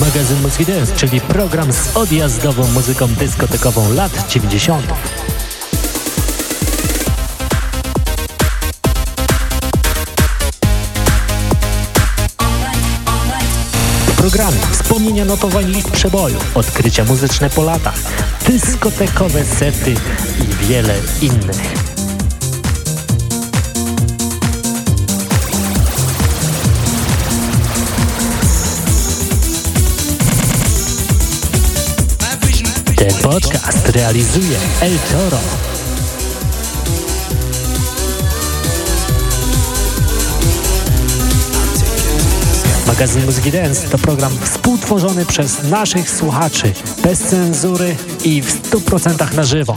Magazyn Muzyki Dance, czyli program z odjazdową muzyką dyskotekową lat 90. programy, wspomnienia notowań list przeboju, odkrycia muzyczne po latach, dyskotekowe sety i wiele innych. Podcast realizuje El Toro. Magazyn Muzyki Dance to program współtworzony przez naszych słuchaczy, bez cenzury i w 100% na żywo.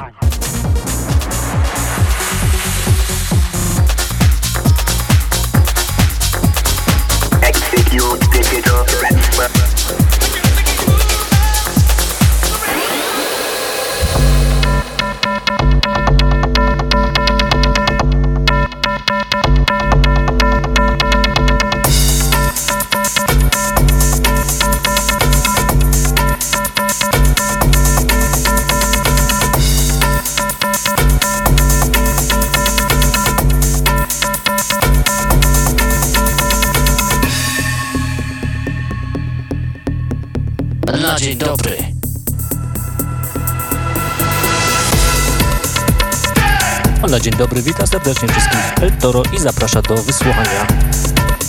Dobry, witam serdecznie wszystkich El Toro i zaprasza do wysłuchania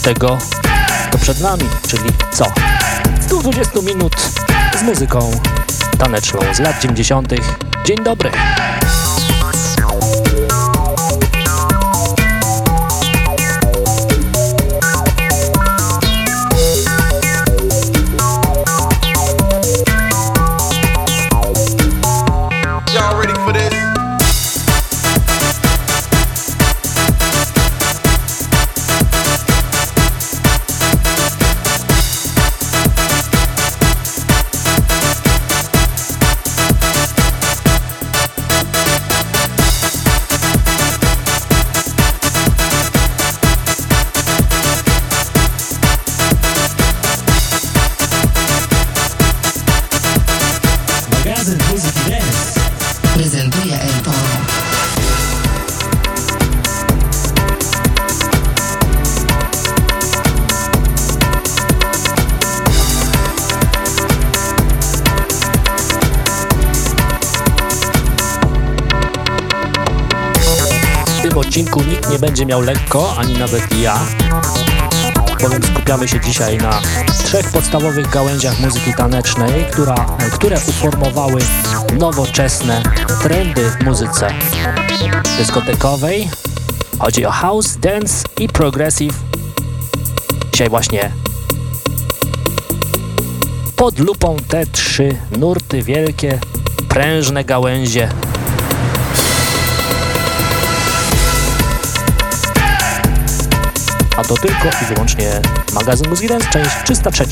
tego, co przed nami, czyli co? 120 minut z muzyką taneczną z lat 90. Dzień dobry. Będzie miał lekko, ani nawet ja, bowiem skupiamy się dzisiaj na trzech podstawowych gałęziach muzyki tanecznej, która, które uformowały nowoczesne trendy w muzyce dyskotekowej. Chodzi o house, dance i progressive. Dzisiaj właśnie pod lupą te trzy nurty wielkie, prężne gałęzie a to tylko i wyłącznie magazyn Dance, część 303.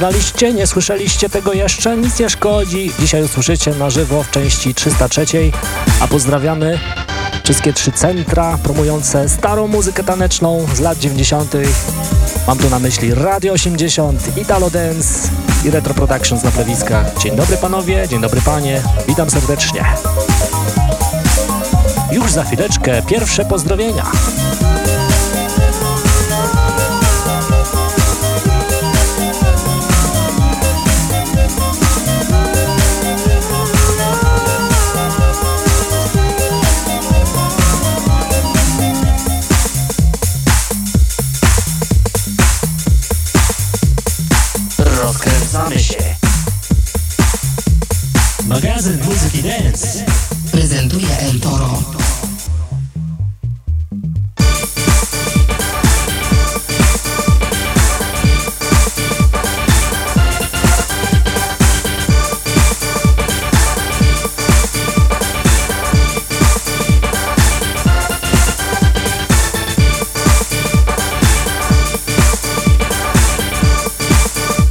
znaliście, nie słyszeliście tego jeszcze? Nic nie szkodzi. Dzisiaj usłyszycie na żywo w części 303, a pozdrawiamy wszystkie trzy centra promujące starą muzykę taneczną z lat 90. Mam tu na myśli Radio 80, Italo Dance i Retro Productions na plewiskach. Dzień dobry panowie, dzień dobry panie, witam serdecznie. Już za chwileczkę pierwsze pozdrowienia. Prezentuje Elton.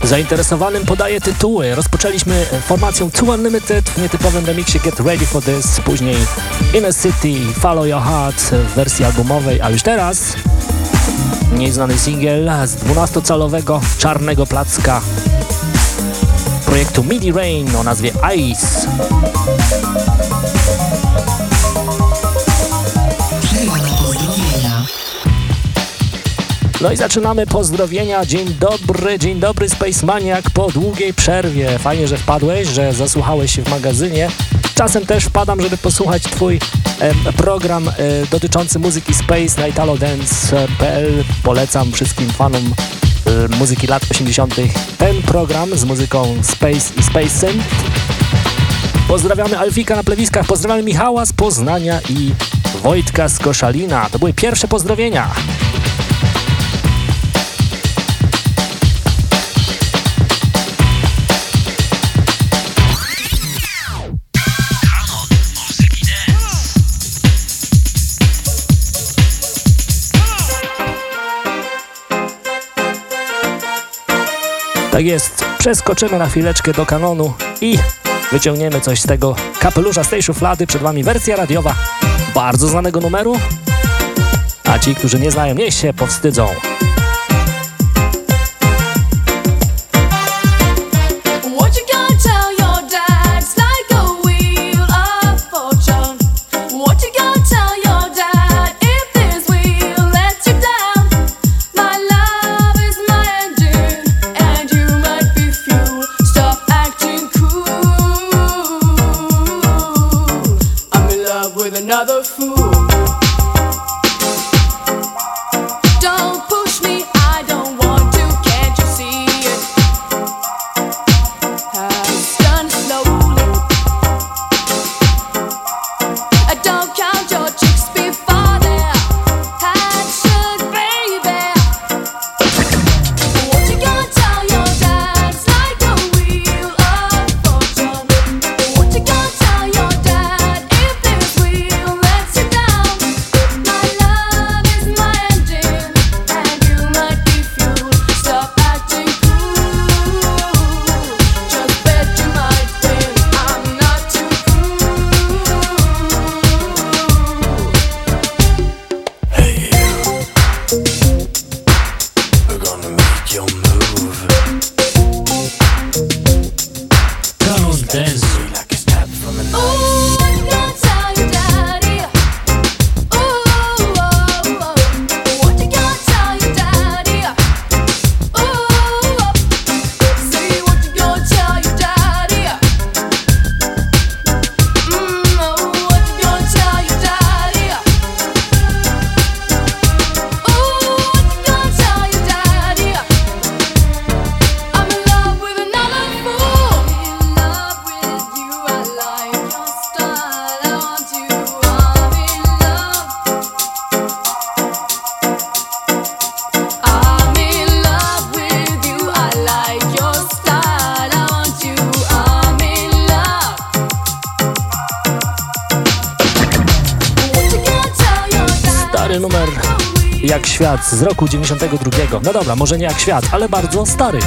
Zainteresowanym podaję tytuły. Rozpoczęliśmy formacją Two Unlimited w nietypowym remiksie Get Ready For This, później Inner City, Follow Your Heart w wersji albumowej, a już teraz mniej znany z 12-calowego czarnego placka projektu MIDI Rain o nazwie Ice. No i zaczynamy pozdrowienia. Dzień dobry, dzień dobry Space Maniac po długiej przerwie. Fajnie, że wpadłeś, że zasłuchałeś się w magazynie. Czasem też wpadam, żeby posłuchać Twój e, program e, dotyczący muzyki Space na italodance.pl. Polecam wszystkim fanom e, muzyki lat 80. ten program z muzyką Space i Space Synth. Pozdrawiamy Alfika na plewiskach, pozdrawiamy Michała z Poznania i Wojtka z Koszalina. To były pierwsze pozdrowienia. Tak jest, przeskoczymy na chwileczkę do kanonu i wyciągniemy coś z tego kapelusza z tej szuflady. Przed Wami wersja radiowa bardzo znanego numeru, a ci, którzy nie znają, niech się powstydzą. Świat z roku 92. No dobra, może nie jak świat, ale bardzo stary.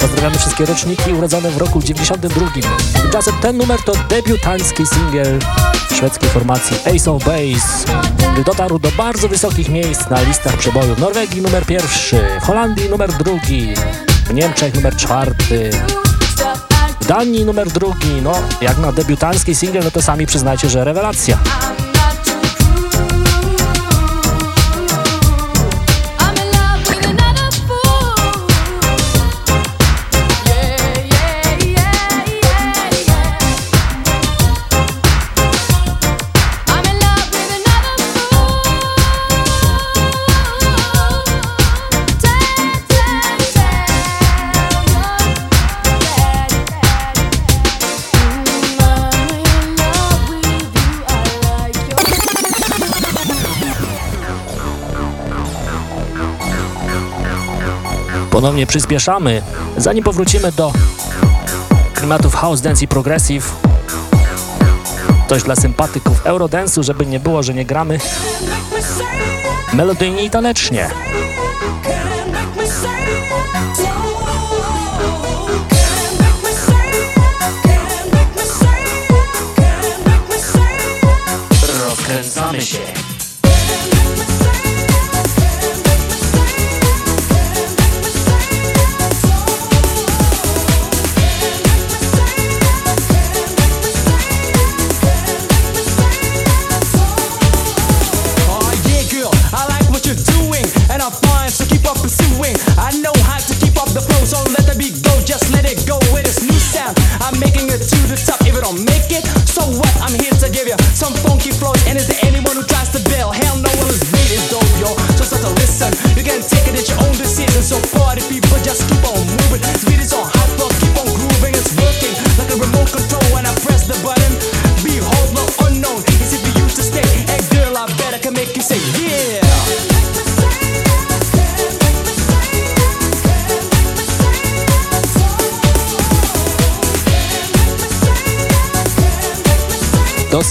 pozdrawiamy wszystkie roczniki urodzone w roku 92. Tymczasem ten numer to debiutancki singiel szwedzkiej formacji Ace of Base, gdy dotarł do bardzo wysokich miejsc na listach przebojów. W Norwegii numer pierwszy, w Holandii numer drugi, w Niemczech numer czwarty, w Danii numer drugi. No, jak na debiutancki singiel, no to sami przyznajcie, że rewelacja. Ponownie przyspieszamy. Zanim powrócimy do klimatów house dance i progressive, coś dla sympatyków eurodance'u, żeby nie było, że nie gramy melodyjnie i tanecznie. Rozkręcamy się.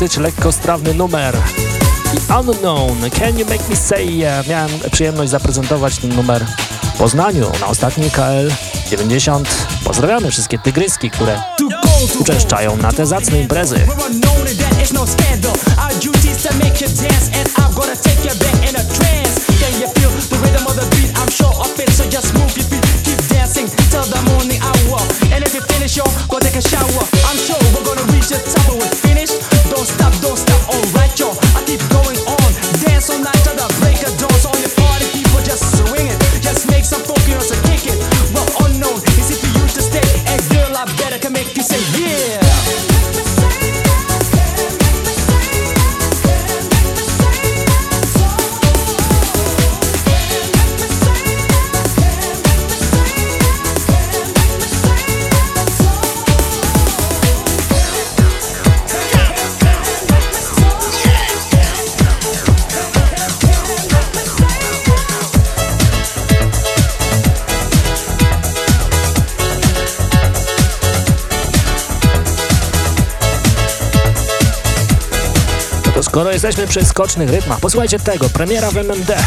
Dosyć lekkostrawny numer. I Unknown, Can You Make Me Say Yeah? Miałem przyjemność zaprezentować ten numer w Poznaniu na ostatniej KL 90. Pozdrawiamy wszystkie tygryski, które uczęszczają na te zacne imprezy. And if you finish, go take a shower. I'm sure we're gonna reach the top finished. Skoro jesteśmy przy skocznych rytmach, posłuchajcie tego, premiera w MMD.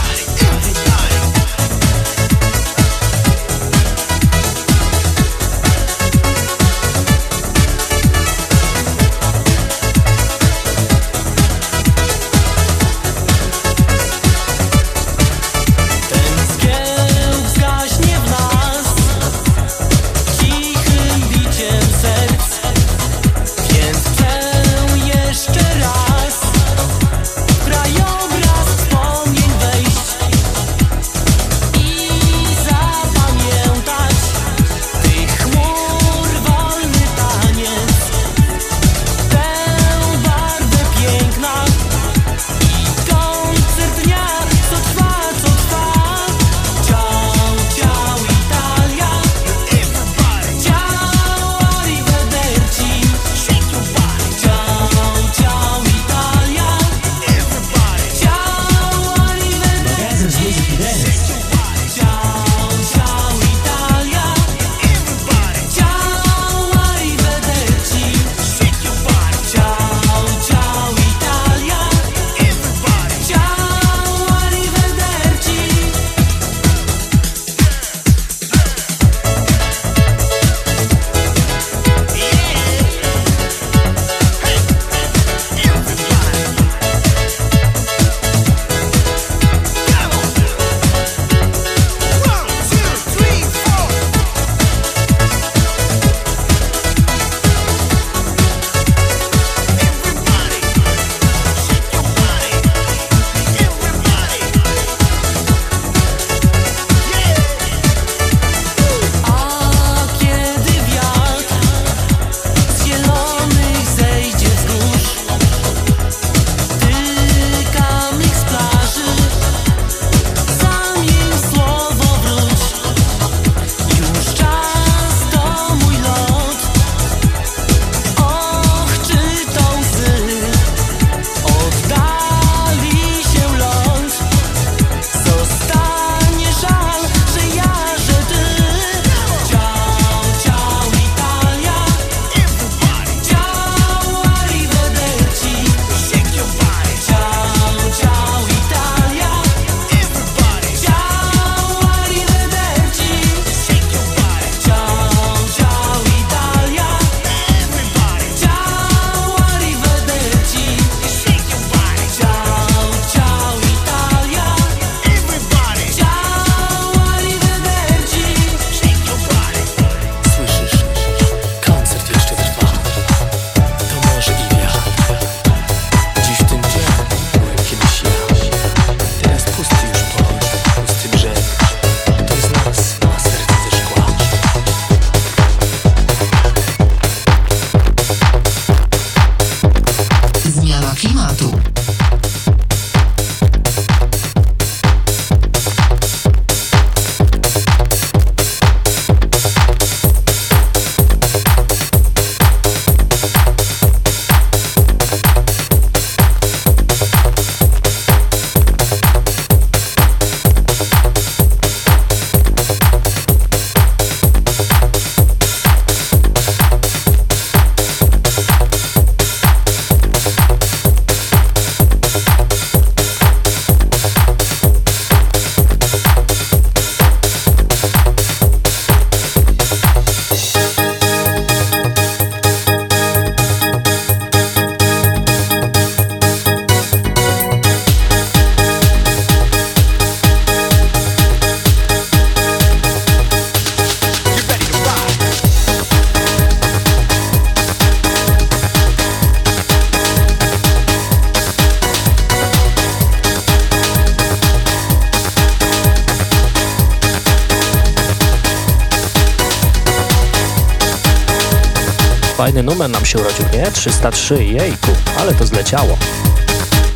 Nam się urodził, nie? 303, jejku, ale to zleciało.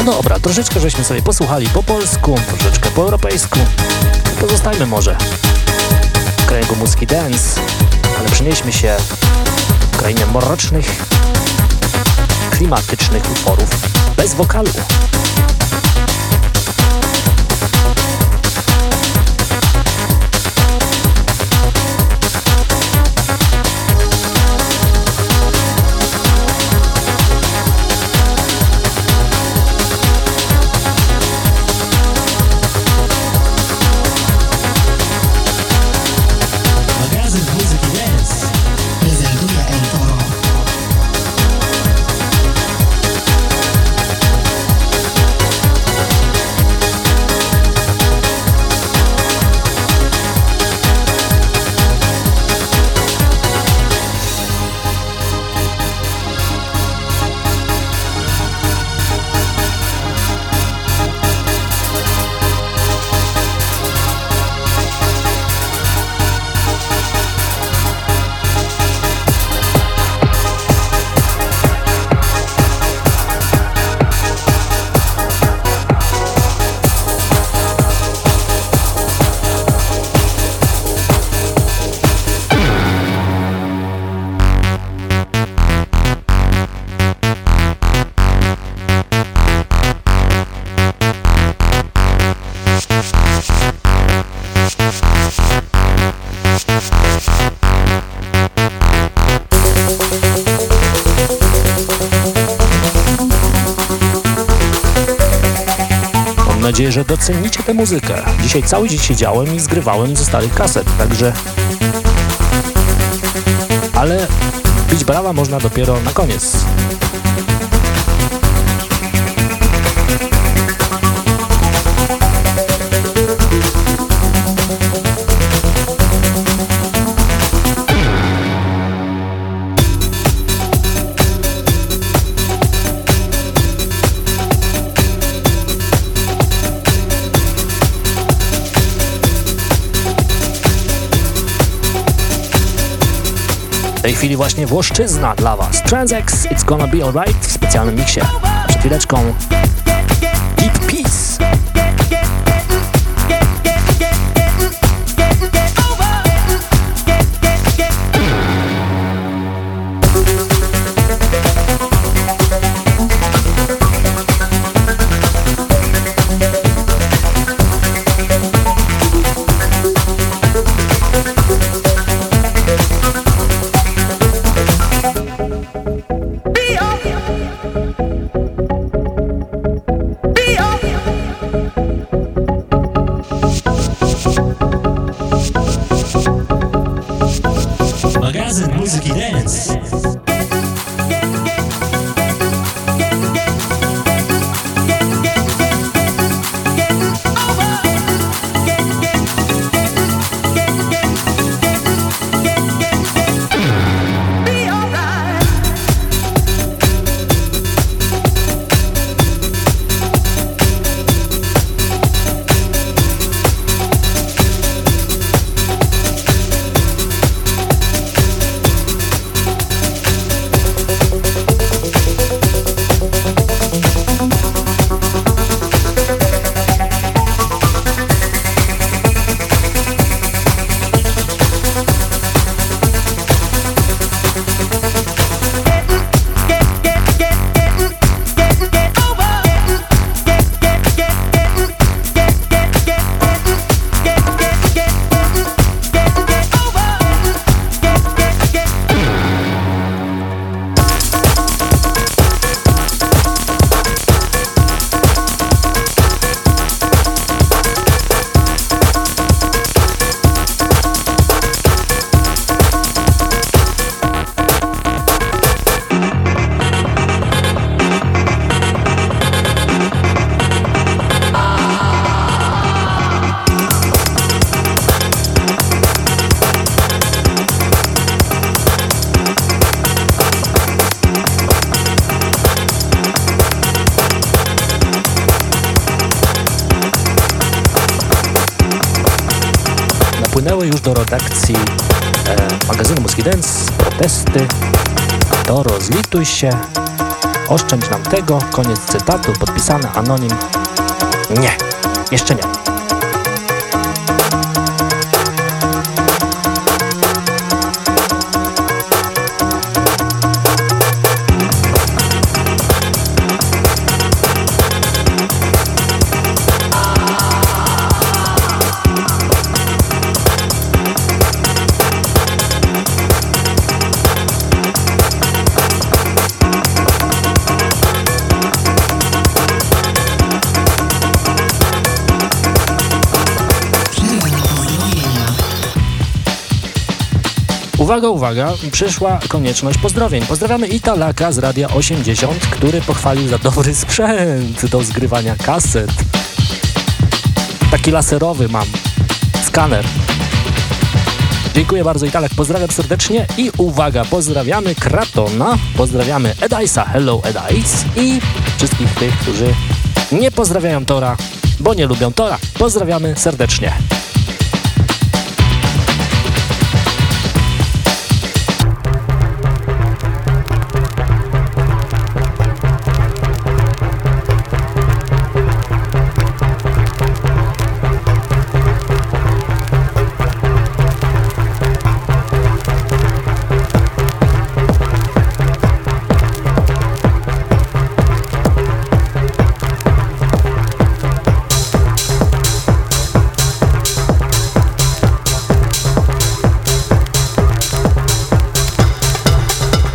No dobra, troszeczkę żeśmy sobie posłuchali po polsku, troszeczkę po europejsku. Pozostajmy może w kręgu muzyki dance, ale przenieśmy się w krainę mrocznych, klimatycznych utworów bez wokalu. Docenicie tę muzykę. Dzisiaj cały dzień siedziałem i zgrywałem ze starych kaset, także... Ale bić brawa można dopiero na koniec. Tej chwili właśnie Włoszczyzna dla Was. Transex, It's Gonna Be Alright w specjalnym miksie. Przed chwileczką redakcji e, magazynu Muski Dance, protesty. To rozlituj się, oszczędź nam tego, koniec cytatu, podpisany anonim. Nie, jeszcze nie. Uwaga, uwaga, przyszła konieczność pozdrowień. Pozdrawiamy Italaka z Radia 80, który pochwalił za dobry sprzęt do zgrywania kaset. Taki laserowy mam. Skaner. Dziękuję bardzo Italek, pozdrawiam serdecznie i uwaga, pozdrawiamy Kratona, pozdrawiamy Edaisa, hello Edais i wszystkich tych, którzy nie pozdrawiają Tora, bo nie lubią Tora. Pozdrawiamy serdecznie.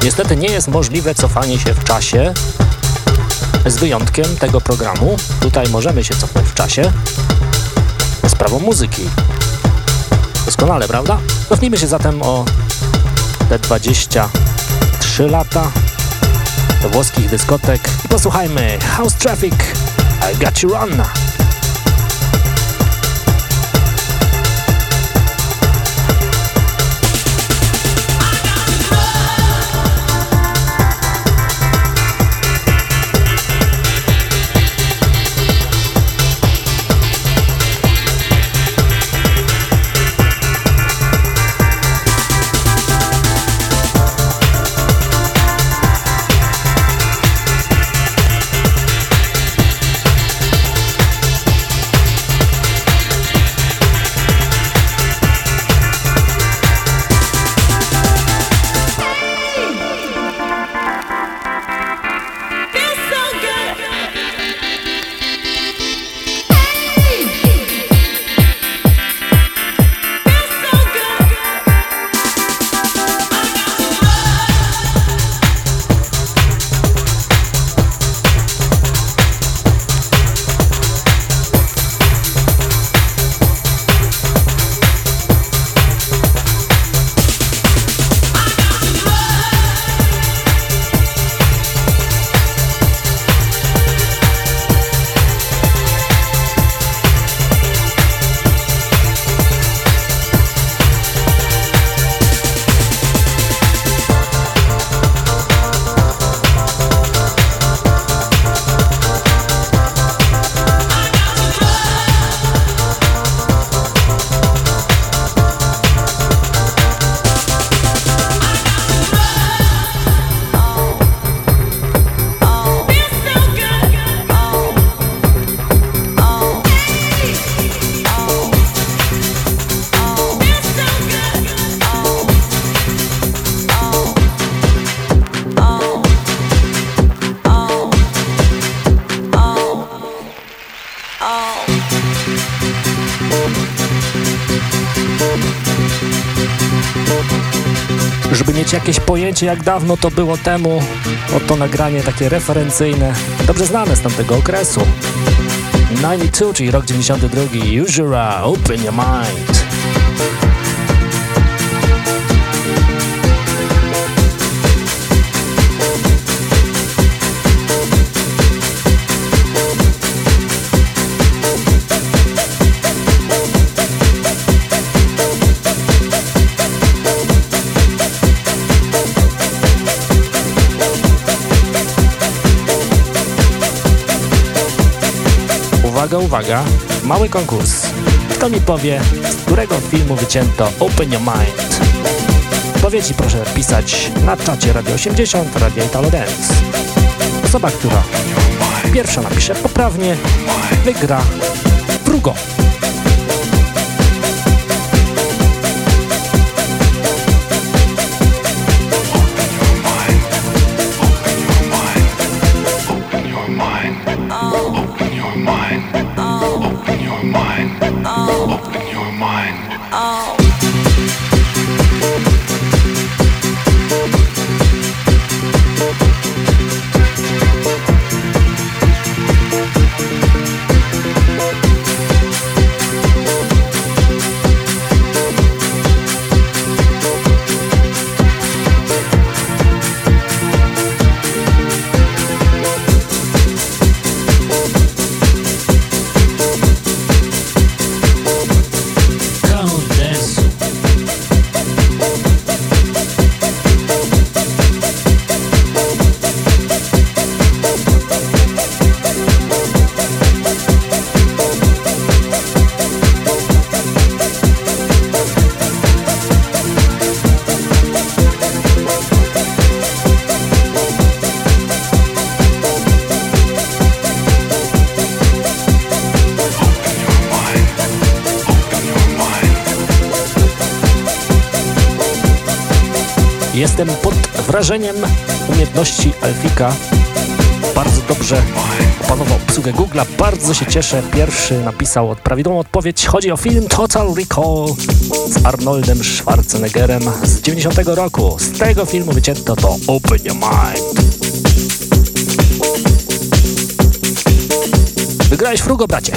Niestety nie jest możliwe cofanie się w czasie, z wyjątkiem tego programu. Tutaj możemy się cofnąć w czasie z prawą muzyki. Doskonale, prawda? Cofnijmy się zatem o te 23 lata do włoskich dyskotek i posłuchajmy House Traffic I Got You Run. Pojęcie, jak dawno to było temu. Oto nagranie takie referencyjne, dobrze znane z tamtego okresu. 92, czyli rok 92, Usual, Open Your Mind. Uwaga, mały konkurs. Kto mi powie, z którego filmu wycięto Open Your Mind? odpowiedzi proszę pisać na czacie Radio 80 Radio Italo Dance. Osoba, która pierwsza napisze poprawnie, wygra Frugo. Wrażeniem umiejętności Alfika. Bardzo dobrze opanował obsługę Google'a. Bardzo się cieszę. Pierwszy napisał prawidłową odpowiedź. Chodzi o film Total Recall z Arnoldem Schwarzeneggerem z 90 roku. Z tego filmu wycięto to Open Your Mind. Wygrałeś frugo, bracie.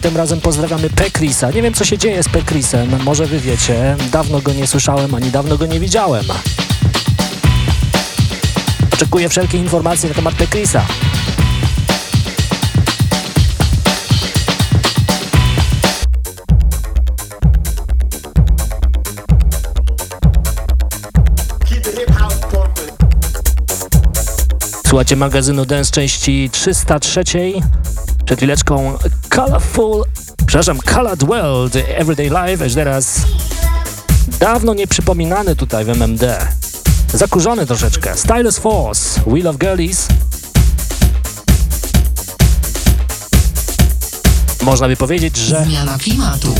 Tym razem pozdrawiamy Pekrisa. Nie wiem, co się dzieje z Pekrisem, może wy wiecie. Dawno go nie słyszałem, ani dawno go nie widziałem. Oczekuję wszelkie informacje na temat Pekrisa. Słuchajcie magazynu Dance części 303. Przed chwileczką Colorful, przepraszam, Colored World, Everyday Life, aż teraz dawno nie przypominany tutaj w MMD. Zakurzony troszeczkę. Stylus Force, Wheel of Girlies. Można by powiedzieć, że... Zmiana klimatu.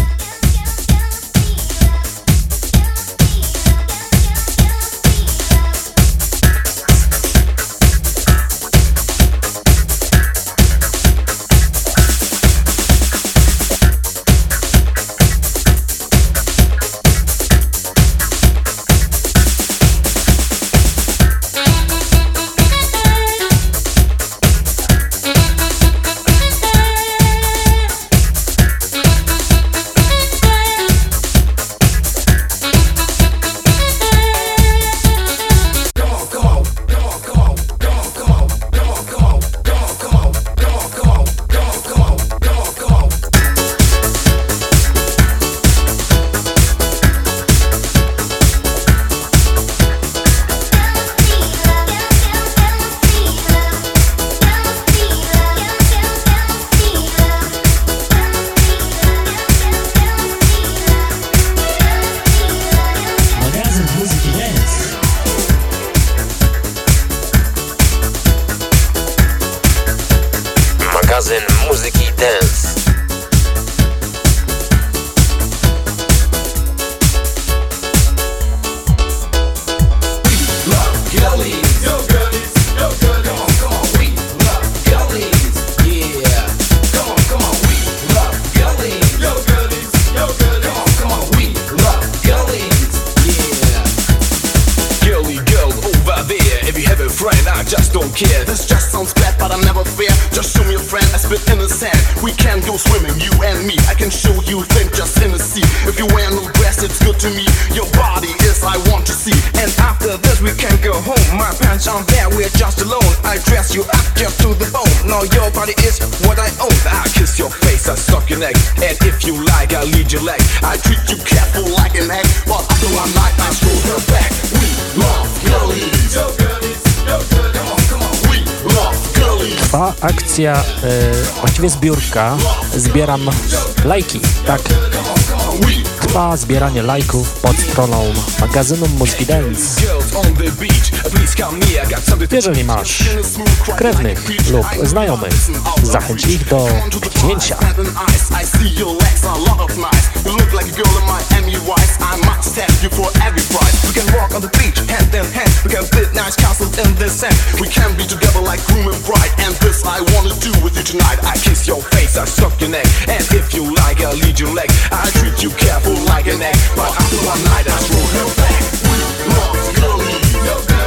Właściwie zbiórka. Zbieram lajki, tak. Trwa zbieranie lajków pod stroną magazynu Muzyki Dance. Jeżeli masz krewnych lub znajomych, zachęć ich do kliknięcia. We can walk on the beach, hand in hand. We can build nice castles in the sand. We can be together like groom and bride. And this I wanna do with you tonight. I kiss your face, I suck your neck. And if you like, I'll lead your leg. I treat you careful like an egg. But after one night, I throw her back. We love girlies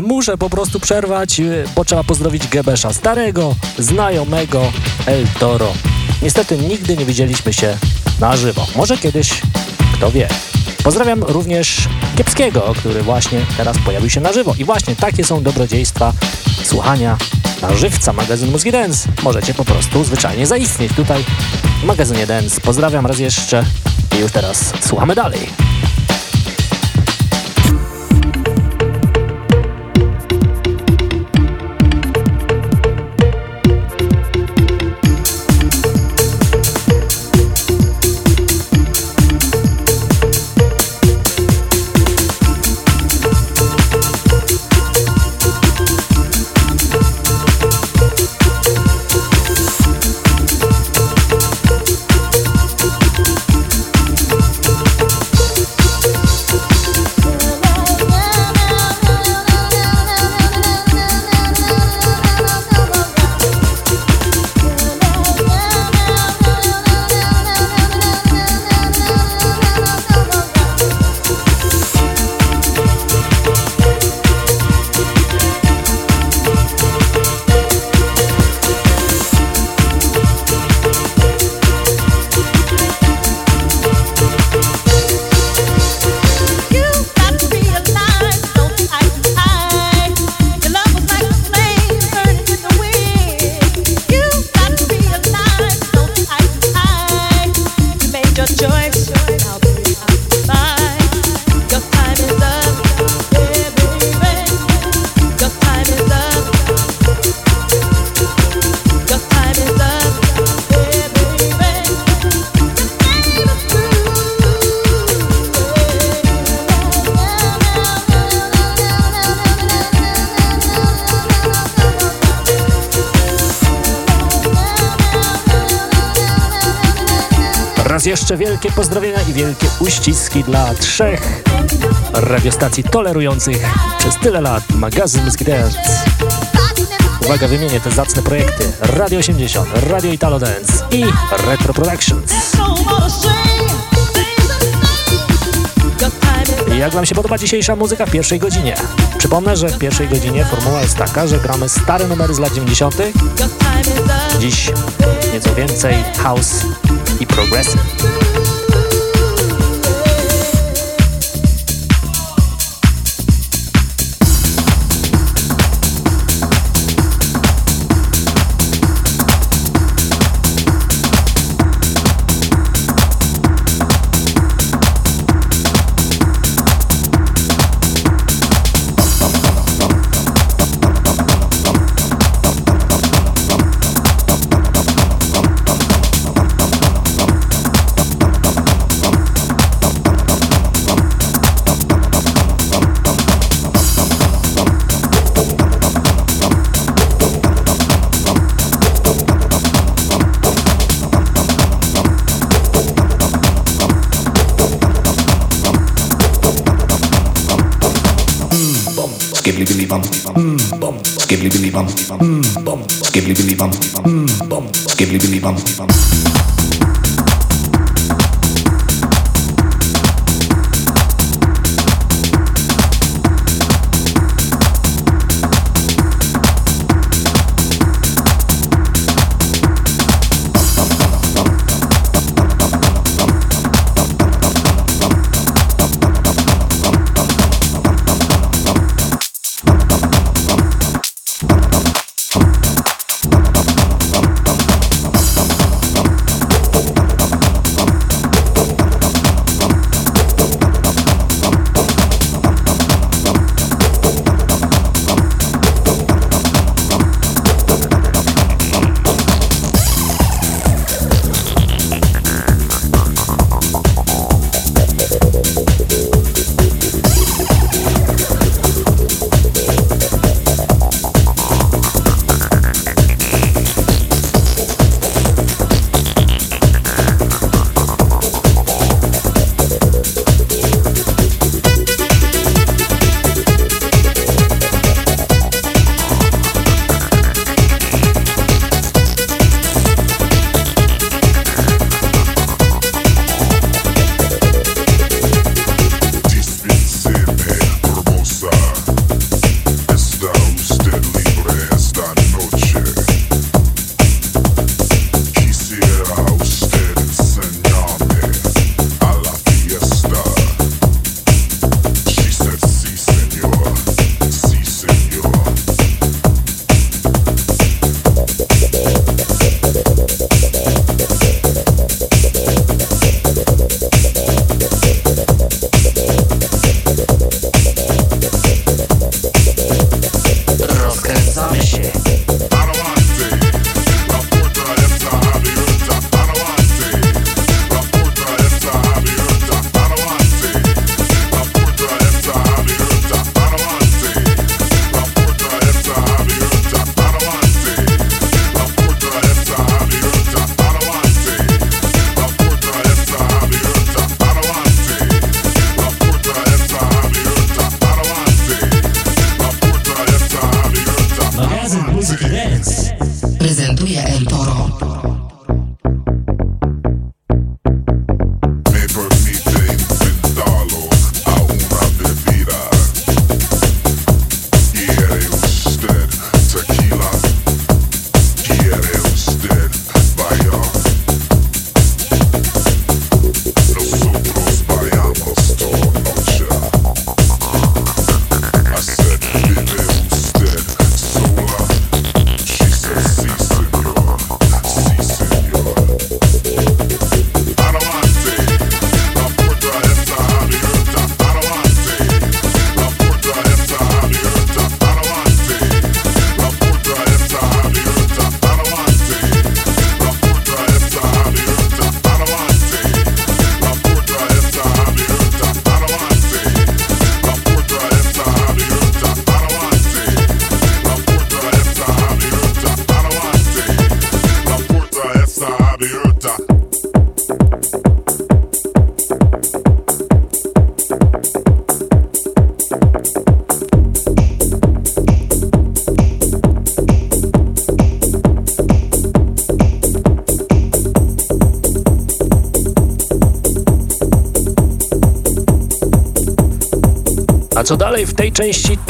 muszę, muszę po prostu przerwać, y, bo trzeba pozdrowić Gebesza, starego, znajomego El Toro. Niestety nigdy nie widzieliśmy się na żywo. Może kiedyś, kto wie. Pozdrawiam również Kiepskiego, który właśnie teraz pojawił się na żywo. I właśnie takie są dobrodziejstwa słuchania na żywca magazyn Mózgi Dance. Możecie po prostu zwyczajnie zaistnieć tutaj w magazynie Dance. Pozdrawiam raz jeszcze i już teraz słuchamy dalej. Wielkie pozdrowienia i wielkie uściski dla trzech radiostacji tolerujących przez tyle lat magazyn Muzyki Uwaga, wymienię te zacne projekty. Radio 80, Radio Italo Dance i Retro Productions. Jak Wam się podoba dzisiejsza muzyka w pierwszej godzinie? Przypomnę, że w pierwszej godzinie formuła jest taka, że gramy stare numery z lat 90. Dziś nieco więcej house i progressive. mm, bum, skibbly billy bum, mm, bum, skibbly billy bum.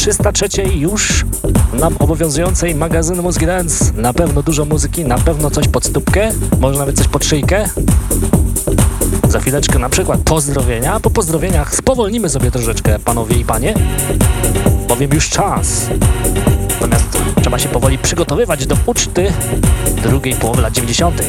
303 już nam obowiązującej magazynu Muzyki Dance? Na pewno dużo muzyki, na pewno coś pod stópkę, może nawet coś pod szyjkę. Za chwileczkę na przykład pozdrowienia, po pozdrowieniach spowolnimy sobie troszeczkę, panowie i panie, bowiem już czas. Natomiast trzeba się powoli przygotowywać do uczty drugiej połowy lat 90.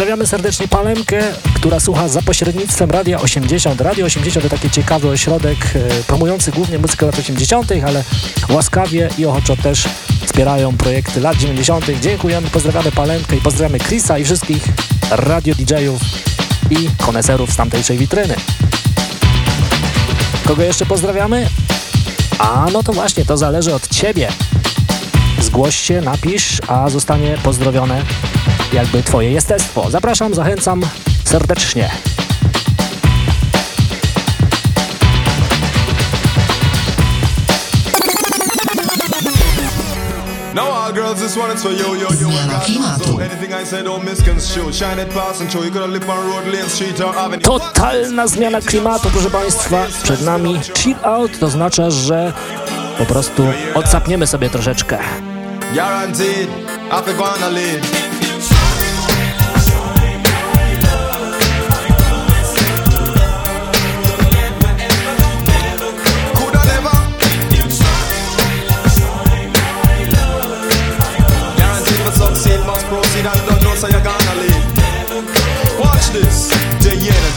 Pozdrawiamy serdecznie Palemkę, która słucha za pośrednictwem Radia 80. Radio 80 to taki ciekawy ośrodek e, promujący głównie muzykę lat 80., ale łaskawie i ochoczo też wspierają projekty lat 90. Dziękujemy, pozdrawiamy Palemkę i pozdrawiamy Chrisa i wszystkich radio DJ-ów i koneserów z tamtejszej witryny. Kogo jeszcze pozdrawiamy? A no to właśnie, to zależy od Ciebie. Zgłoś się, napisz, a zostanie pozdrowione jakby Twoje jestestwo. Zapraszam, zachęcam serdecznie. Totalna zmiana klimatu, proszę Państwa. Przed nami chill out, to znaczy, że po prostu odsapniemy sobie troszeczkę. Guaranteed,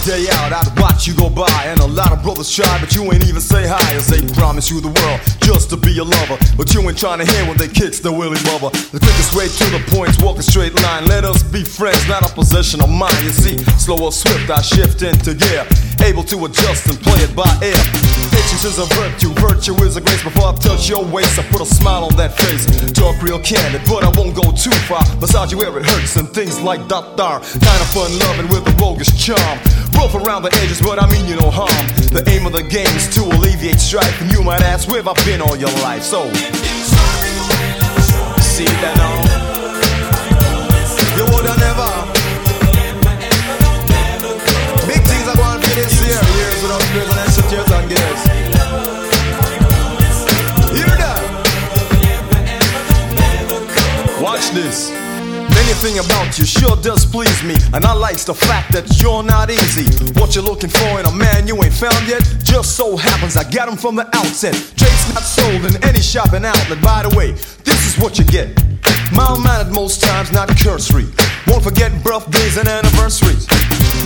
day out, I'd watch you go by. And a lot of brothers try, but you ain't even say hi. As they promise you the world just to be your lover. But you ain't trying to hear when they kicks the willy lover. The quickest way to the point's walk a straight line. Let us be friends, not a possession of mine. You see, slow or swift, I shift into gear. Able to adjust and play it by ear. Patience is a virtue, virtue is a grace. Before I touch your waist, I put a smile on that face. Talk real candid, but I won't go too far. Massage you where it hurts and things like that. Kind of fun loving with a bogus charm. Rough around the edges, but I mean you no harm. The aim of the game is to alleviate strife. And you might ask, where I've I been all your life? So, see that now? Without years and extra years and gears. Hear that? Watch this. Anything about you sure does please me, and I likes the fact that you're not easy. What you're looking for in a man you ain't found yet, just so happens I got him from the outset. Drake's not sold in any shopping outlet. By the way, this is what you get. Mild mannered most times, not cursory. Won't forget birthdays and anniversaries.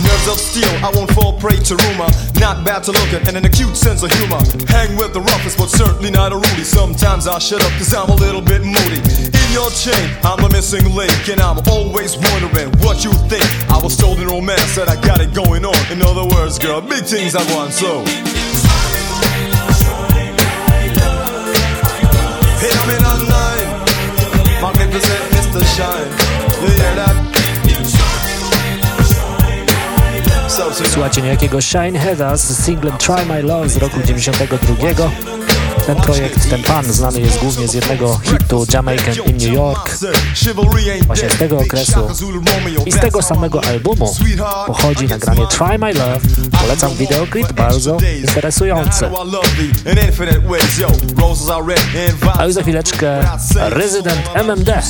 Nerves of steel, I won't fall prey to rumor. Not bad to look at and an acute sense of humor. Hang with the roughest, but certainly not a Rudy. Sometimes I shut up cause I'm a little bit moody. In your chain, I'm the missing link, and I'm always wondering what you think. I was told in romance that I got it going on. In other words, girl, big things I want, so. I'm in online. Magnificent Mr. Shine. You hear that? Słuchajcie niejakiego Shine Heada z singlem Try My Love z roku 92. Ten projekt, ten pan znany jest głównie z jednego hitu Jamaican in New York. Właśnie z tego okresu i z tego samego albumu pochodzi nagranie Try My Love. Polecam wideoklip, bardzo interesujący. A już za chwileczkę Resident MMD.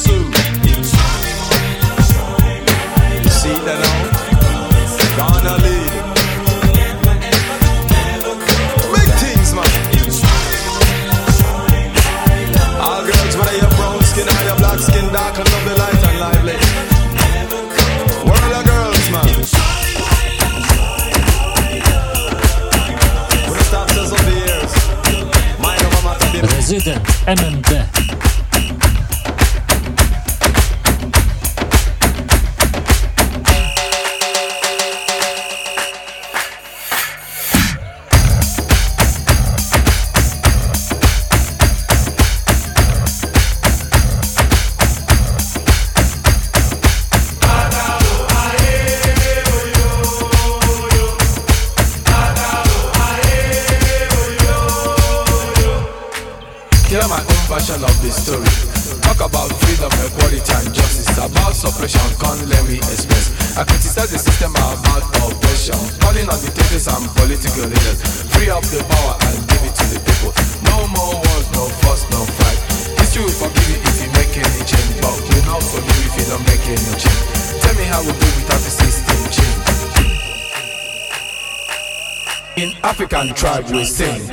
Hidden, MMD. version of the story. Talk about freedom, equality, and justice. About suppression, can't let me express. I criticize the system about oppression. Calling on dictators and political leaders. Free up the power and give it to the people. No more wars, no fuss, no fight. History will forgive you if you make any change, but will not forgive if you don't make any change. Tell me how we do without the system change. In African tribes we sing.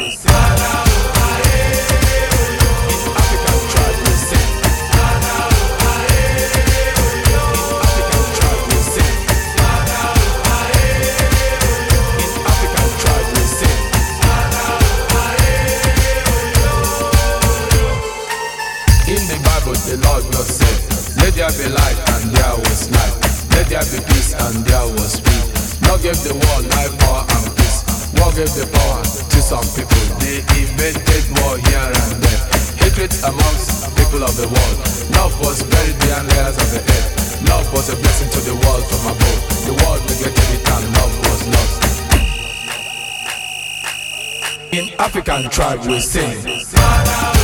there be light and there was light. Let there be peace and there was peace. Now give the world life, power and peace. War gave the power to some people. They invented war here and there. Hatred amongst people of the world. Love was buried behind layers of the earth. Love was a blessing to the world from above. The world neglected it and love was lost. In African tribes we sing.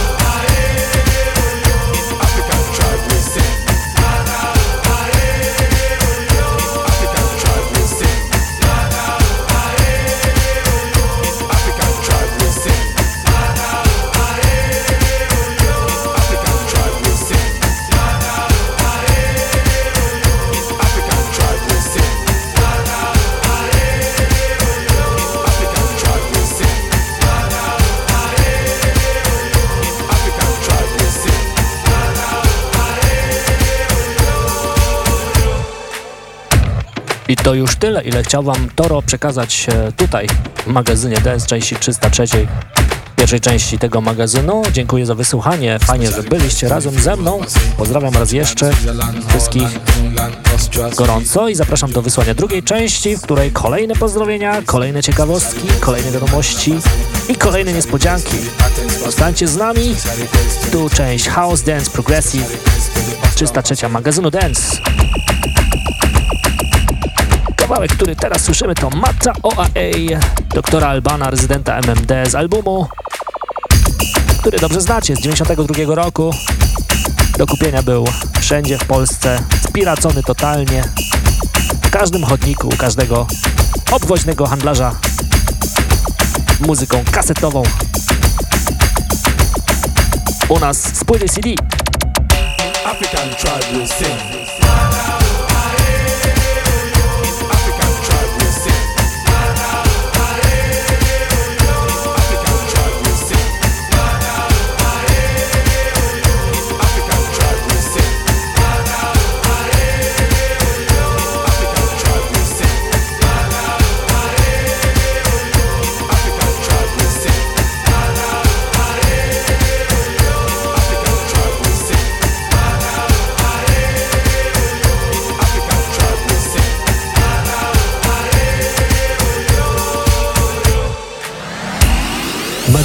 To już tyle, ile chciał Wam Toro przekazać e, tutaj w magazynie DS części 303 pierwszej części tego magazynu. Dziękuję za wysłuchanie. Fajnie, że byliście razem ze mną. Pozdrawiam raz jeszcze wszystkich gorąco i zapraszam do wysłania drugiej części, w której kolejne pozdrowienia, kolejne ciekawostki, kolejne wiadomości i kolejne niespodzianki. Zostańcie z nami. Tu część House Dance Progressive 303 magazynu Dance. Kawałek, który teraz słyszymy to Mata OAA, doktora Albana, rezydenta MMD z albumu, który dobrze znacie, z 92 roku. Do kupienia był wszędzie w Polsce, spiracony totalnie, w każdym chodniku, u każdego obwoźnego handlarza muzyką kasetową. U nas płyty CD. African tribe will sing.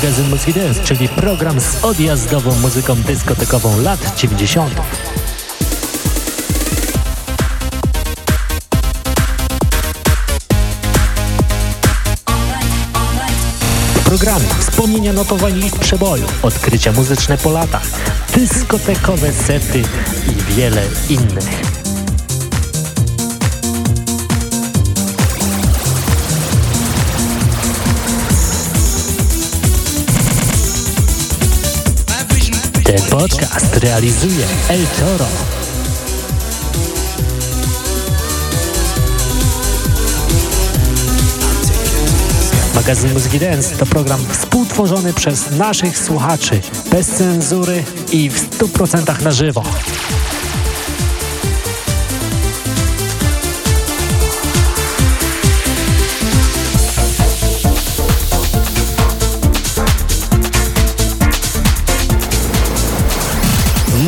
Magazyn Muzyki Dance, czyli program z odjazdową muzyką dyskotekową lat 90. W programie wspomnienia notowań list przeboju, odkrycia muzyczne po latach, dyskotekowe sety i wiele innych. Podcast realizuje El Toro. Magazyn Muzyki Dance to program współtworzony przez naszych słuchaczy, bez cenzury i w 100% na żywo.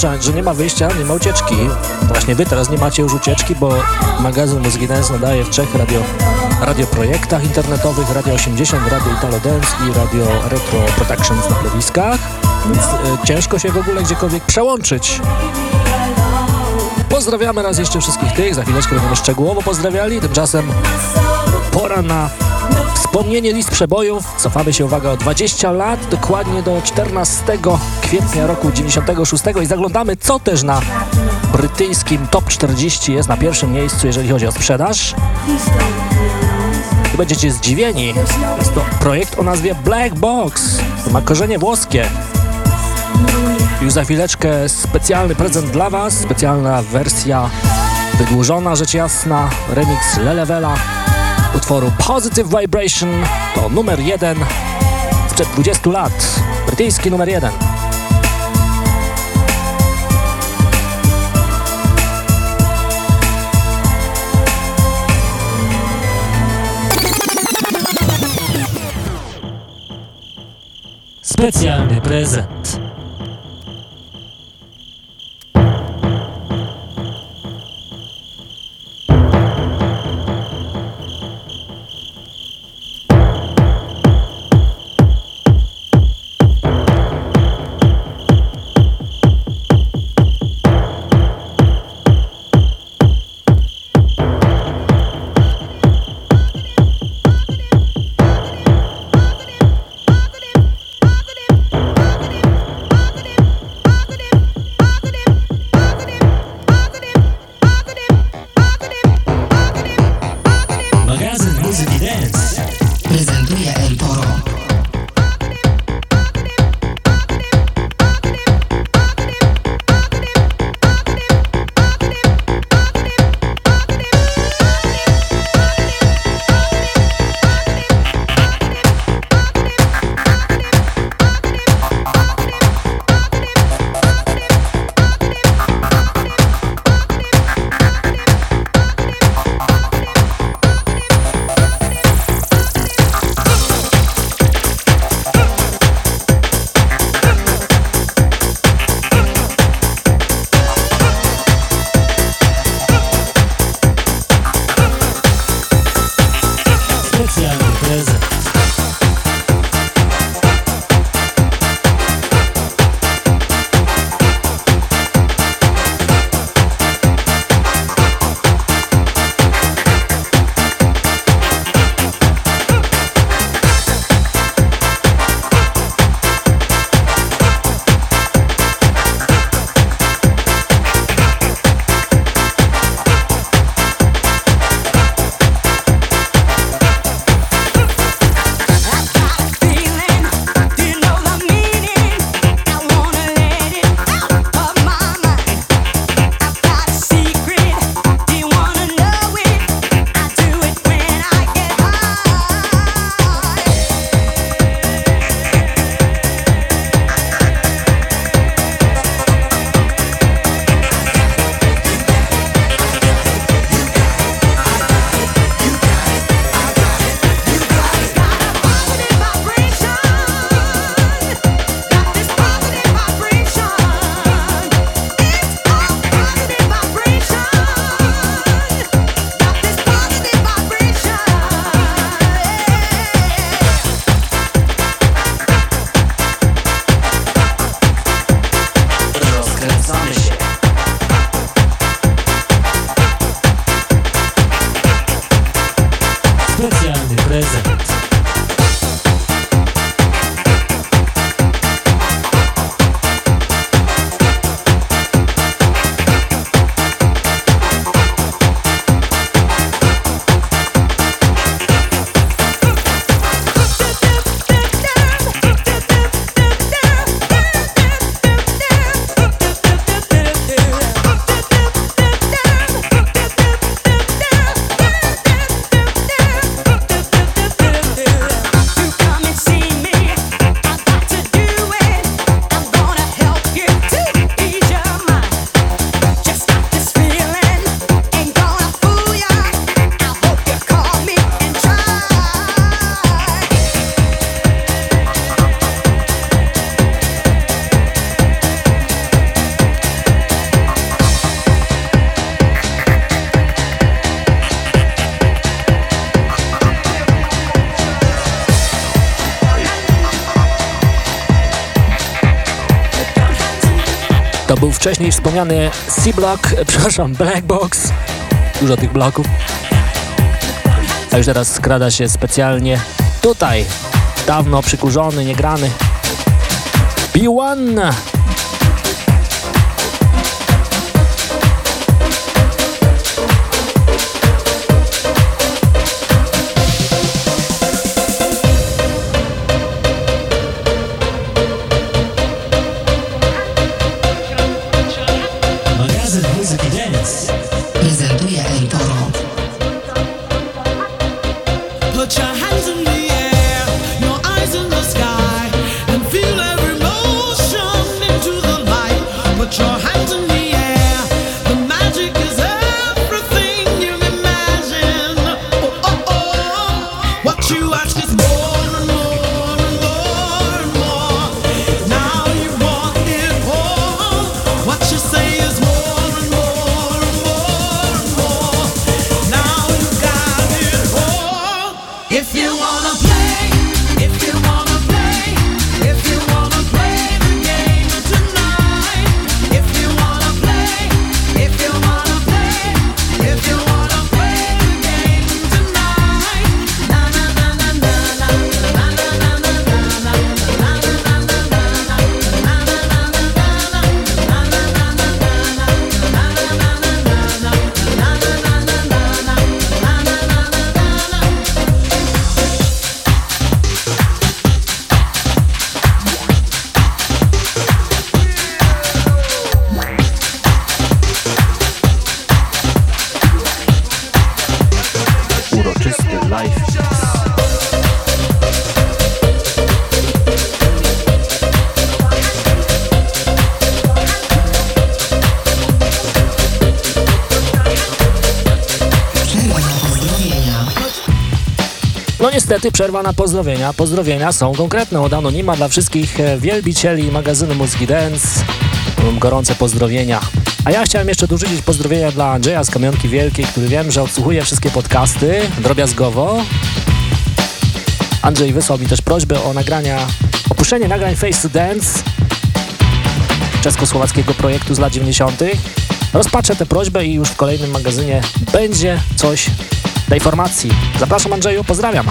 Oznacza, że nie ma wyjścia, nie ma ucieczki. Właśnie wy teraz nie macie już ucieczki, bo magazyn Muzyki Dance nadaje w trzech radio, radioprojektach internetowych, Radio 80, Radio Italo Dance i Radio Retro Productions na plewiskach, więc e, ciężko się w ogóle gdziekolwiek przełączyć. Pozdrawiamy raz jeszcze wszystkich tych, za chwileczkę będziemy szczegółowo pozdrawiali, tymczasem pora na wspomnienie list przebojów. Cofamy się, uwaga, o 20 lat, dokładnie do 14 kwietnia roku 96 i zaglądamy, co też na brytyjskim Top 40 jest na pierwszym miejscu, jeżeli chodzi o sprzedaż. I będziecie zdziwieni. Jest to projekt o nazwie Black Box. Ma korzenie włoskie. Już za chwileczkę specjalny prezent dla Was, specjalna wersja wydłużona, rzecz jasna, remix Lelewela utworu Positive Vibration to numer jeden sprzed 20 lat, brytyjski numer jeden. Specjalny prezent. Wcześniej wspomniany C-Block, przepraszam, Black Box. Dużo tych bloków. A już teraz skrada się specjalnie tutaj, dawno przykurzony, niegrany. B1 What you ask is niestety przerwa na pozdrowienia. Pozdrowienia są konkretne od Anonima dla wszystkich e, wielbicieli magazynu Mózgi Dance. Gorące pozdrowienia. A ja chciałem jeszcze dorzucić pozdrowienia dla Andrzeja z Kamionki Wielkiej, który wiem, że odsłuchuje wszystkie podcasty drobiazgowo. Andrzej wysłał mi też prośbę o nagrania, opuszczenie nagrań Face to Dance czesko-słowackiego projektu z lat 90. Rozpatrzę tę prośbę i już w kolejnym magazynie będzie coś tej formacji. Zapraszam Andrzeju, pozdrawiam.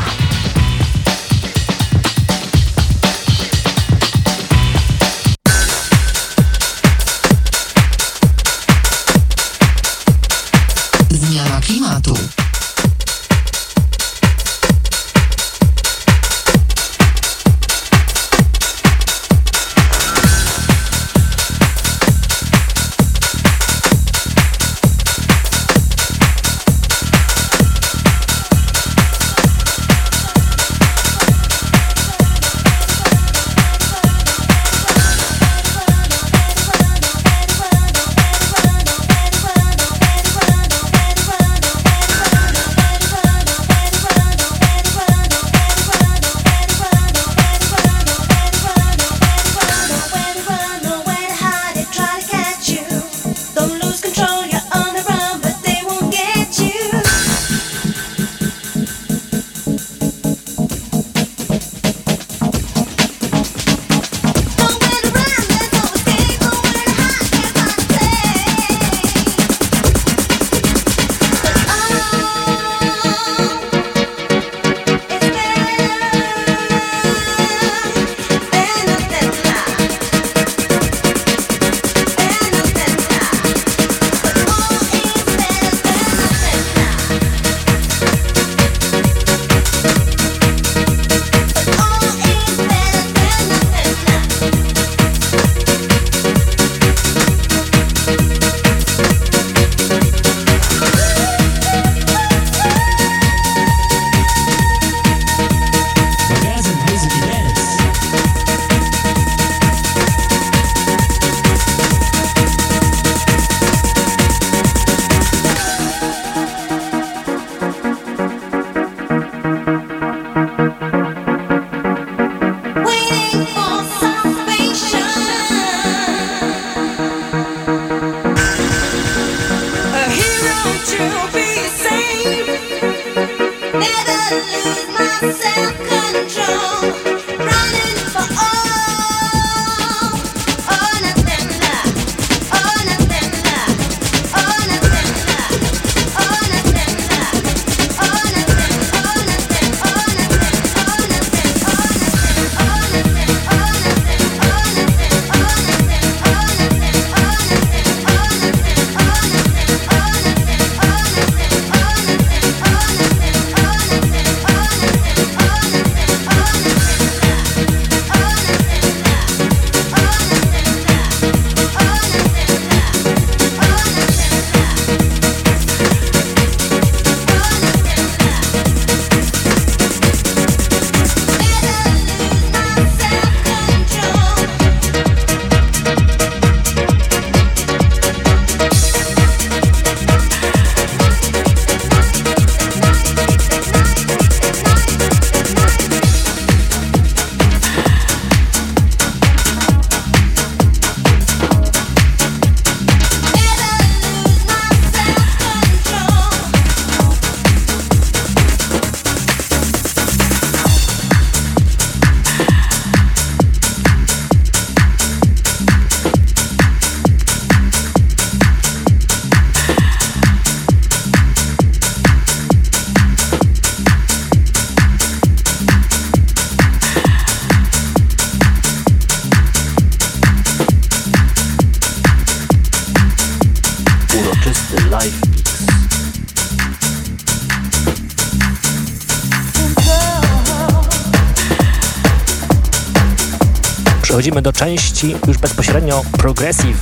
Części już bezpośrednio progressive.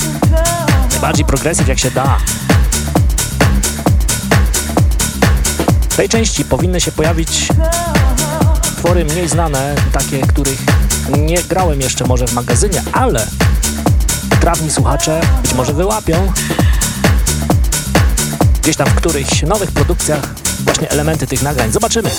Najbardziej progressive jak się da. W tej części powinny się pojawić utwory mniej znane, takie, których nie grałem jeszcze może w magazynie, ale trawni słuchacze być może wyłapią gdzieś tam w którychś nowych produkcjach właśnie elementy tych nagrań. Zobaczymy.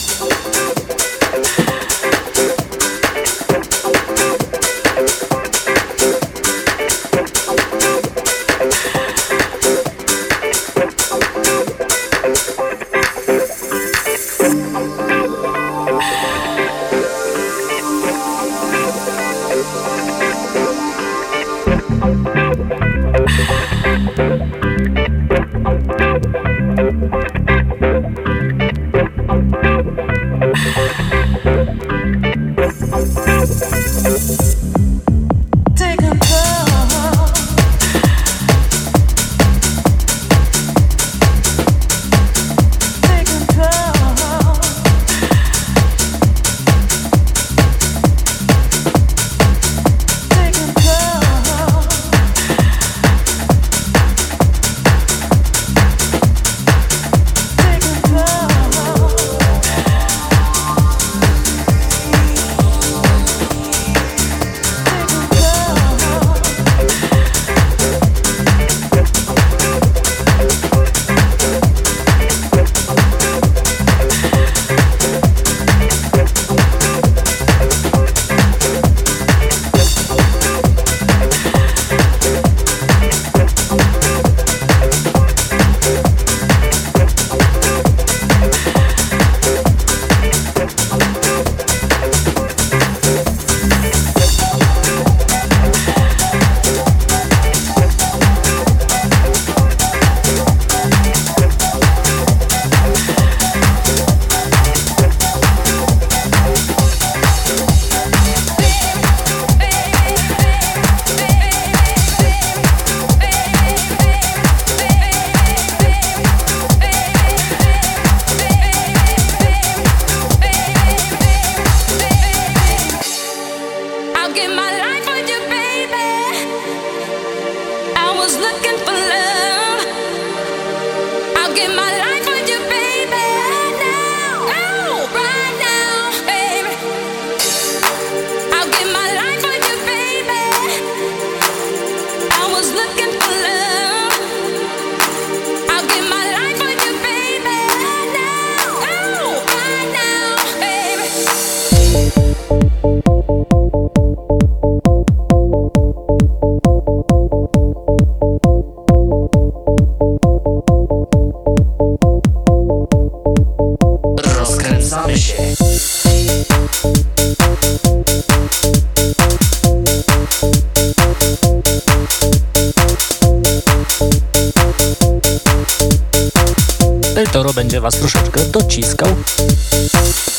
Będzie Was troszeczkę dociskał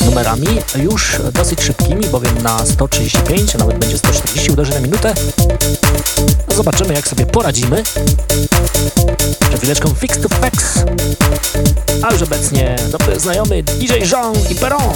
numerami już dosyć szybkimi, bowiem na 135, a nawet będzie 140 uderzy na minutę. Zobaczymy jak sobie poradzimy. Przed chwileczką Fix to Fax, a już obecnie dobry znajomy DJ Jean i Peron.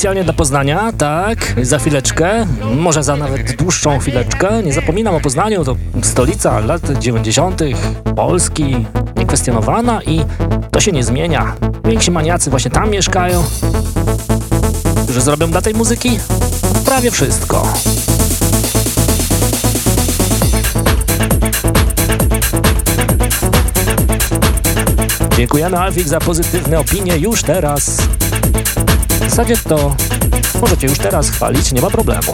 Specjalnie dla Poznania, tak, za chwileczkę, może za nawet dłuższą chwileczkę. Nie zapominam o Poznaniu, to stolica lat 90. Polski, niekwestionowana i to się nie zmienia. Więksi maniacy właśnie tam mieszkają, którzy zrobią dla tej muzyki prawie wszystko. Dziękujemy Alfik za pozytywne opinie już teraz. Zasadzie to możecie już teraz chwalić, nie ma problemu.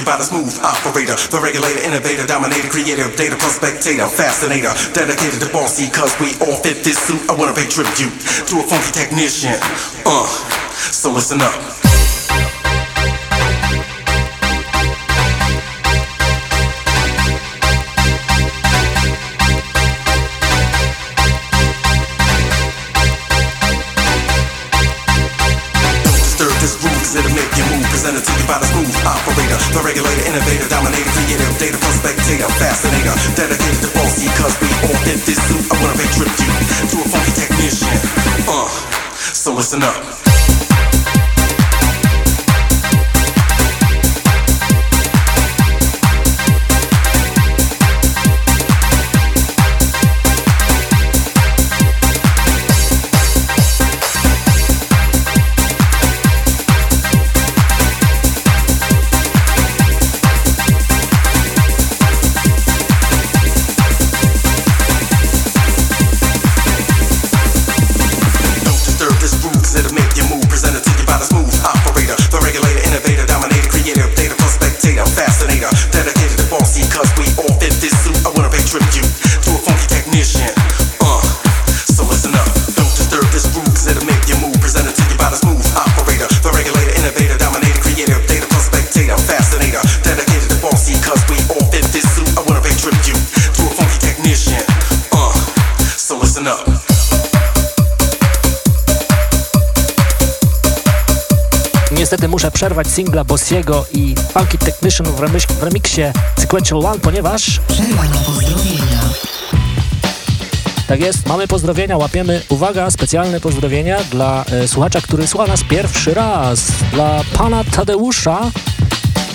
The smooth operator, the regulator, innovator, dominator, creator, data prospectator, fascinator, dedicated to bossy, cause we all fit this suit. I wanna pay tribute to a funky technician. Uh, so listen up. The regulator, innovator, dominator, creative, data prospectator, fascinator, dedicated to bossy, cause we all fit this suit. I wanna pay tribute to a funky technician. Uh, so listen up. Przerwać singla Bossiego i Funky Technician w, remix w remiksie Sequential One, ponieważ... Przerwa na pozdrowienia. Tak jest, mamy pozdrowienia, łapiemy, uwaga, specjalne pozdrowienia dla e, słuchacza, który słucha nas pierwszy raz, dla pana Tadeusza,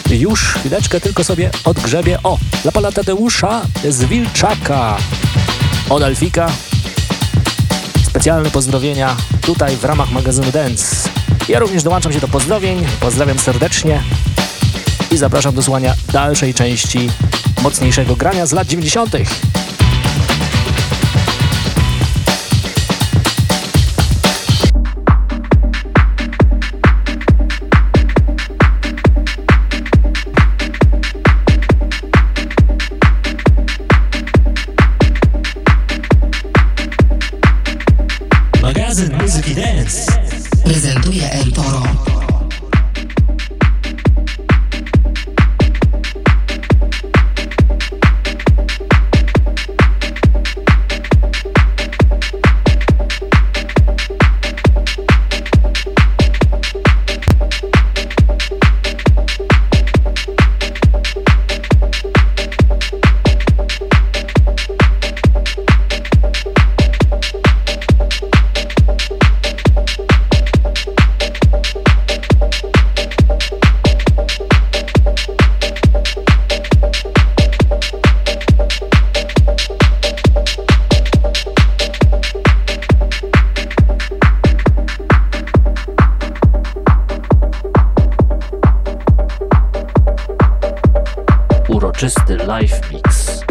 już chwileczkę tylko sobie odgrzebie, o, dla pana Tadeusza z Wilczaka, od Alfika, specjalne pozdrowienia tutaj w ramach magazynu Dance. Ja również dołączam się do pozdrowień, pozdrawiam serdecznie i zapraszam do słuchania dalszej części mocniejszego grania z lat 90. live mix.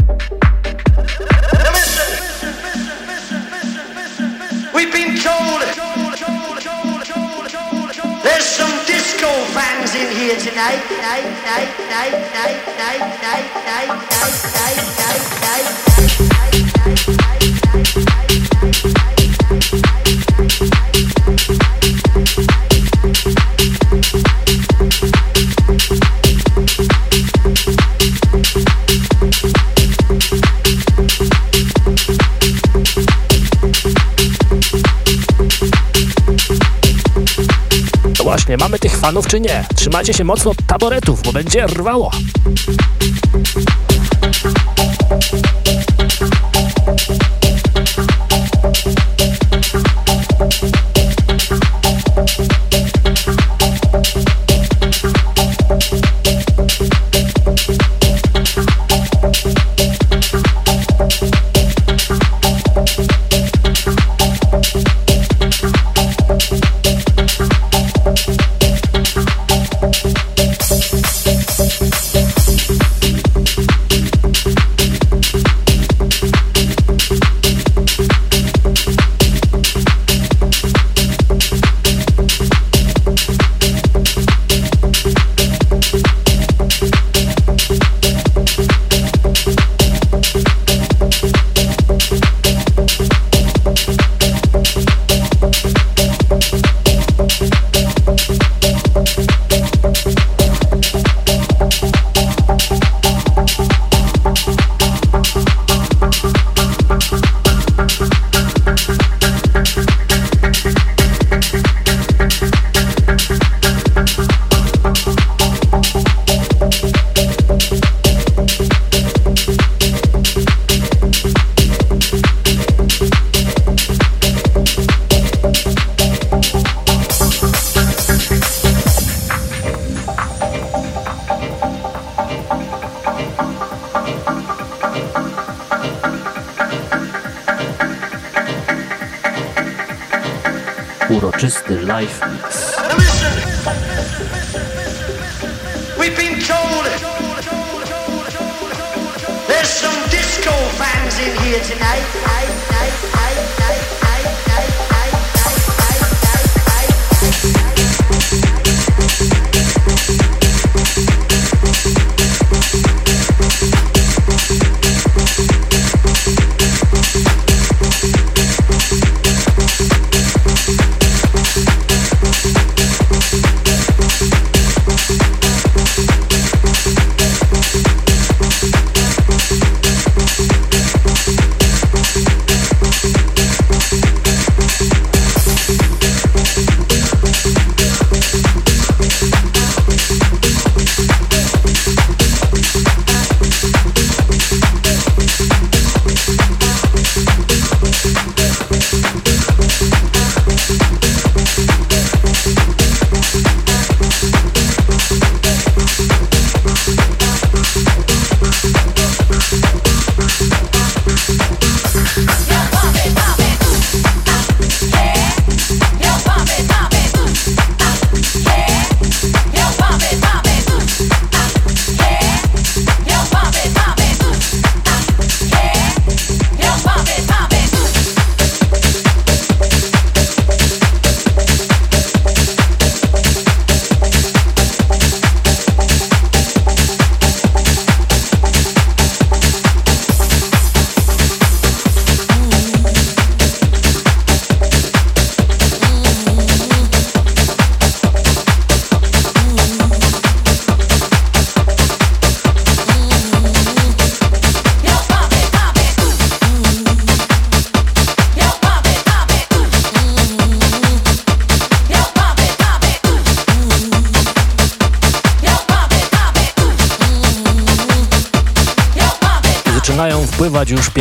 We've been told there's some disco fans in here tonight. Fanów czy nie. Trzymajcie się mocno taboretów, bo będzie rwało.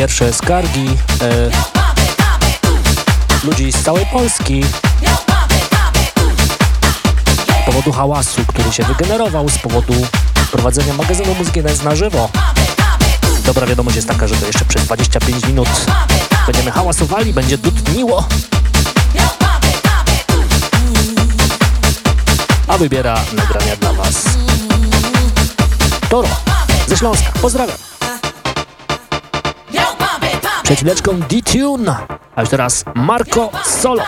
Pierwsze skargi e, ludzi z całej Polski z powodu hałasu, który się wygenerował z powodu prowadzenia magazynu muzyki na żywo. Dobra wiadomość jest taka, że to jeszcze przez 25 minut będziemy hałasowali, będzie dudniło. A wybiera nagrania dla Was Toro ze Śląska. Pozdrawiam. Przed chwileczką D-Tune, a już teraz Marco Solo.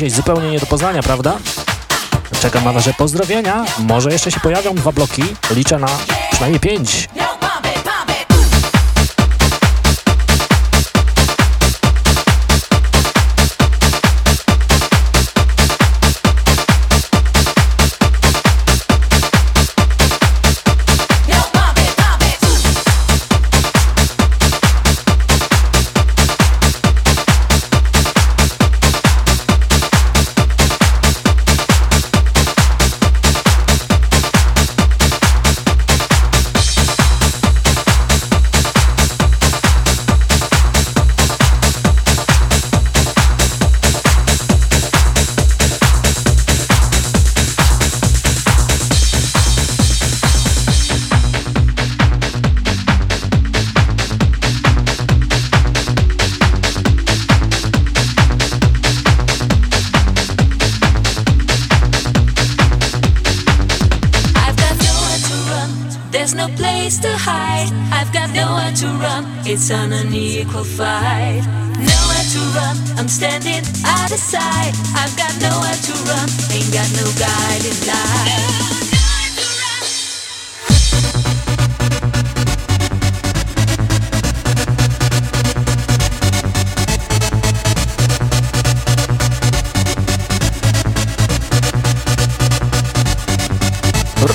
Dzisiaj zupełnie nie do poznania, prawda? Czekam na Wasze pozdrowienia. Może jeszcze się pojawią dwa bloki. Liczę na przynajmniej pięć. It's an unequal fight. Nowhere to run, I'm standing out of sight. I've got nowhere to run, ain't got no guiding light.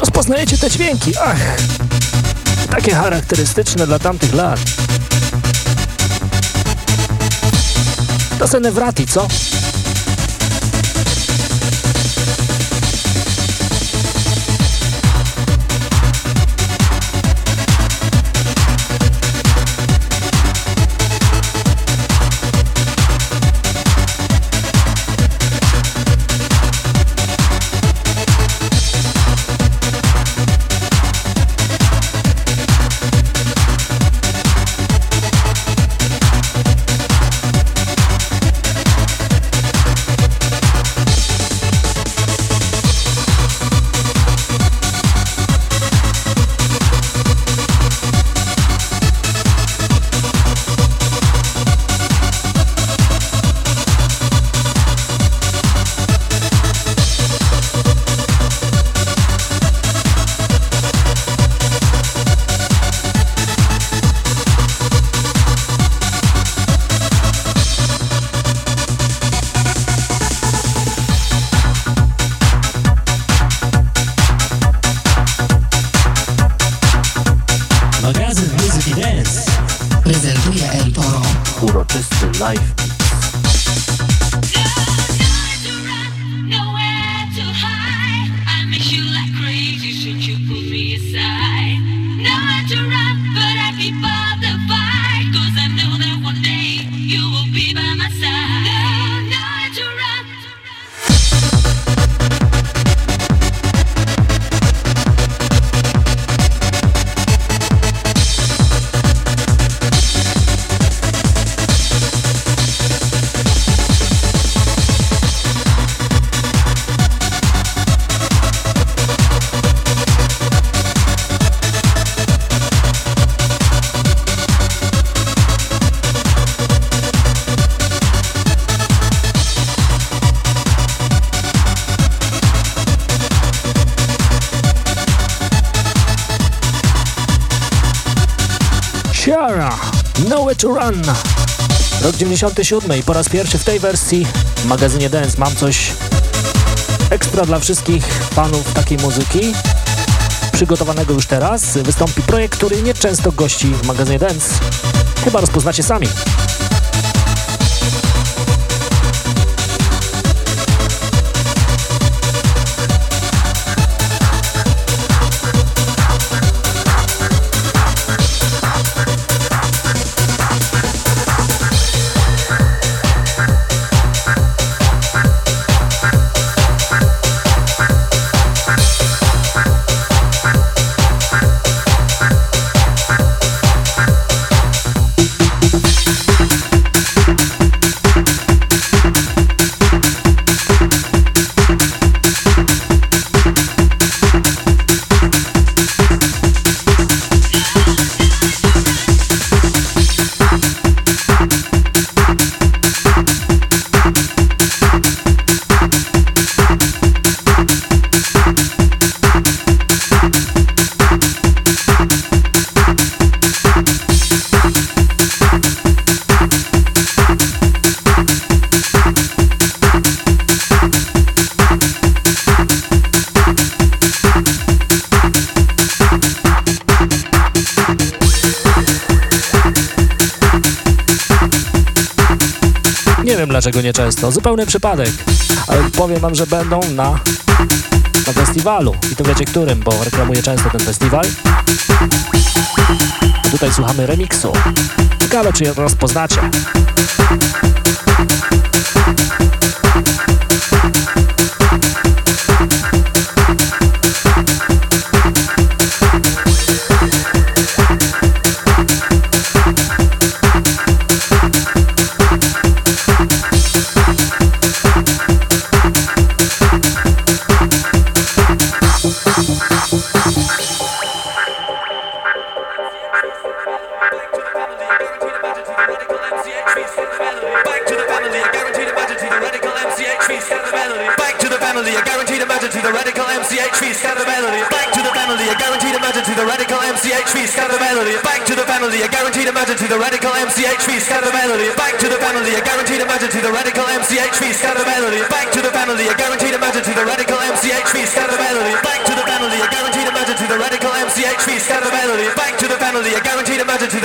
Rozpoznajecie te dźwięki, ach! Takie charakterystyczne dla tamtych lat. To se wrati, co? To Run. Rok 97 i po raz pierwszy w tej wersji w magazynie Dance mam coś ekstra dla wszystkich fanów takiej muzyki. Przygotowanego już teraz wystąpi projekt, który nieczęsto gości w magazynie Dance. Chyba rozpoznacie sami. Dlaczego nie często. Zupełny przypadek. Ale powiem wam, że będą na, na festiwalu. I to wiecie którym, bo reklamuję często ten festiwal. A tutaj słuchamy remiksu. Ciekawe, czy je rozpoznacie.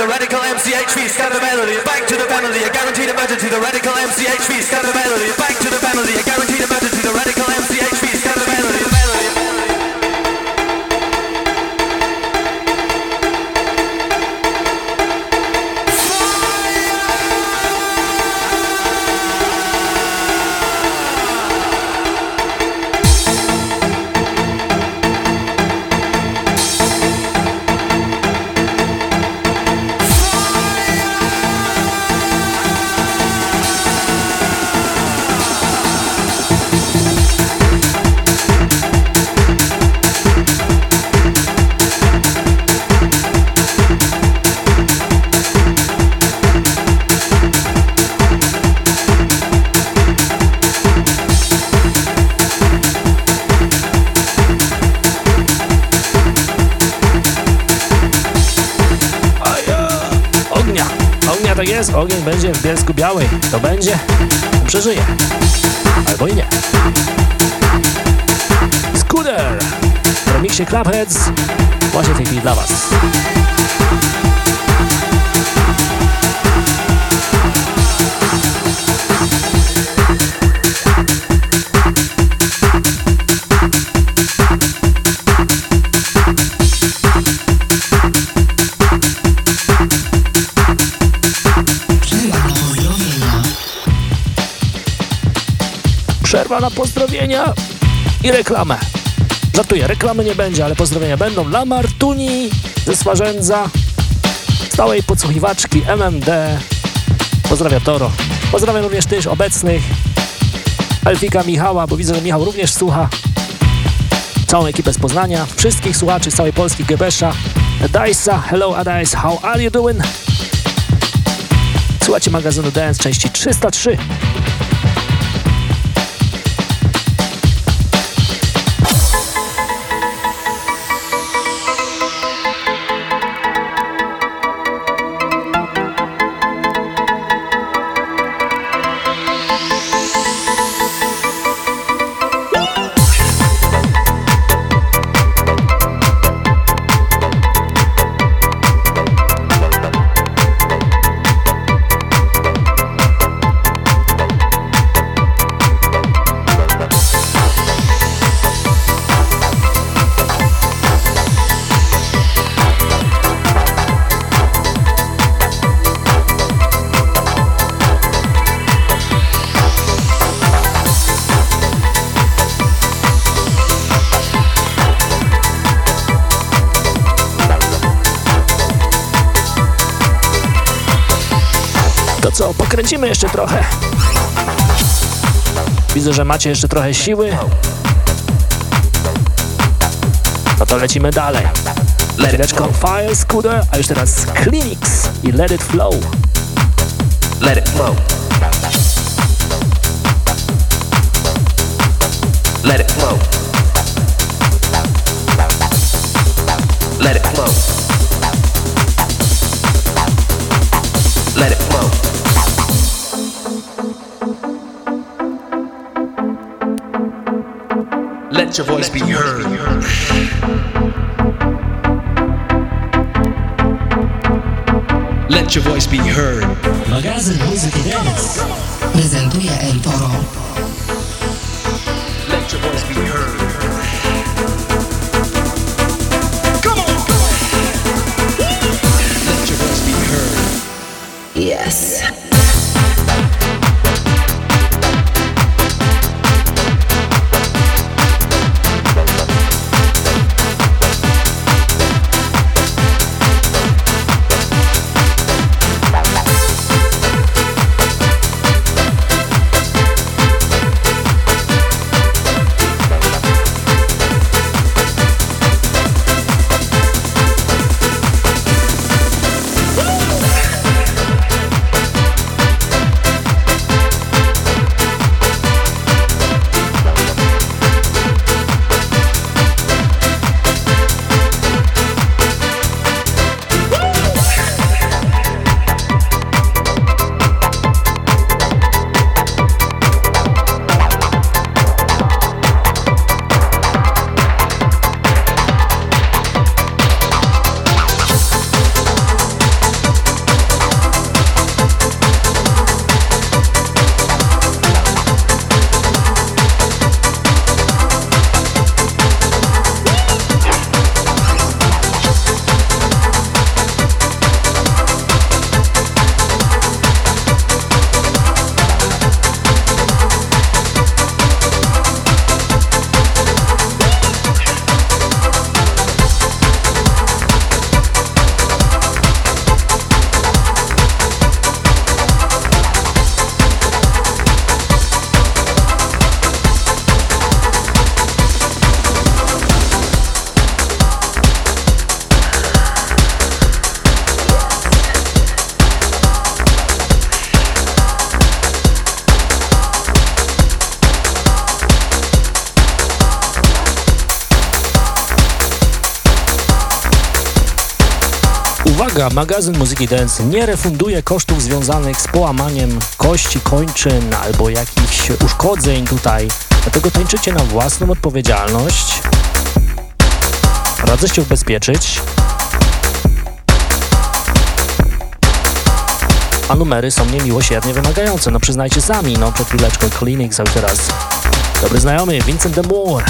the radical MCHV, scan melody, back to the family, a guaranteed emergency, the radical MCHV, scan melody, back to the family. Bielsku Białej, to będzie, przeżyje. Albo i nie. Scooter w remiksie Clubheads właśnie w tej chwili dla Was. Na pozdrowienia i reklamę. Żartuję, reklamy nie będzie, ale pozdrowienia będą dla Martuni ze Swarzędza, stałej podsłuchiwaczki MMD. Pozdrawia Toro. Pozdrawiam również też obecnych Elfika Michała, bo widzę, że Michał również słucha. Całą ekipę z Poznania, wszystkich słuchaczy z całej Polski, Gebesza, Dice'a, hello Adice, how are you doing? Słuchajcie magazynu Dance części 303. pokręcimy jeszcze trochę. Widzę, że macie jeszcze trochę siły. No to lecimy dalej. Chwileczką Fire Scooter, a już teraz Clinics i Let It Flow. Let it flow. Let it flow. Let it flow. Let it flow. Be heard. Magazyn Muzyki Dance prezentuje El Uwaga, magazyn Muzyki Dance nie refunduje kosztów związanych z połamaniem kości kończyn albo jakichś uszkodzeń tutaj. Dlatego tańczycie na własną odpowiedzialność. Radzę się ubezpieczyć. A numery są niemiłosiernie wymagające. No przyznajcie sami, no przed chwileczką Clinics, a teraz dobry znajomy Vincent de Moore.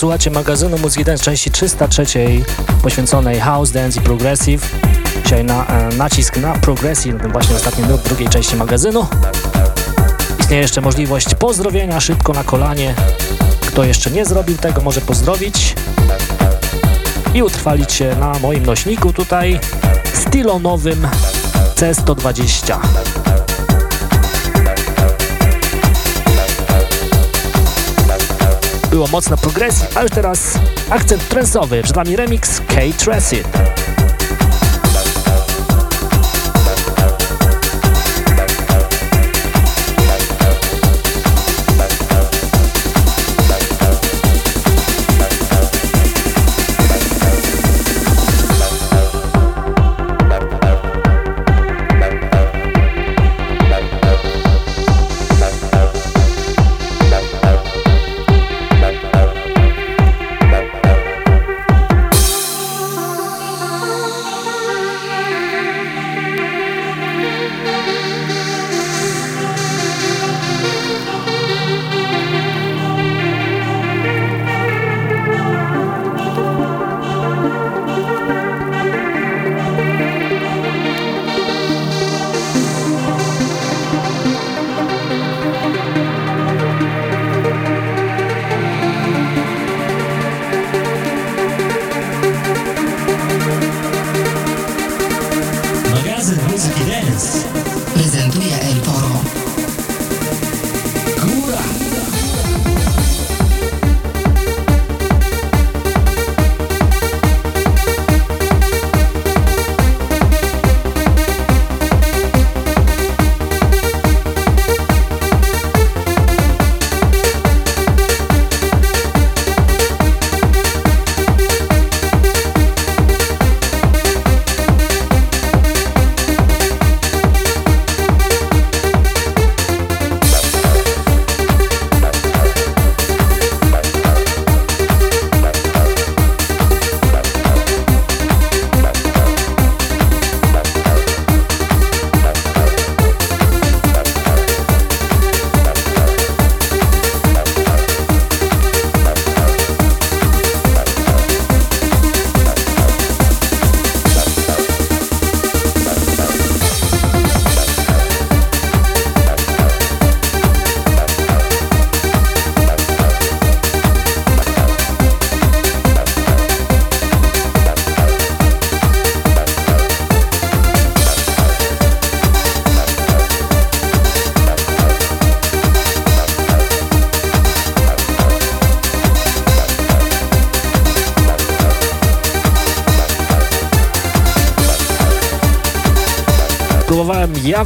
Słuchacie magazynu Muzyki Dance części 303 poświęconej House Dance i Progressive. Dzisiaj na, e, nacisk na Progressive, właśnie ostatni nut drugiej części magazynu. Istnieje jeszcze możliwość pozdrowienia szybko na kolanie. Kto jeszcze nie zrobił tego, może pozdrowić i utrwalić się na moim nośniku tutaj stylonowym C120. Było mocno progresji, a już teraz akcent trensowy. Przed nami remix K-Tracid. ja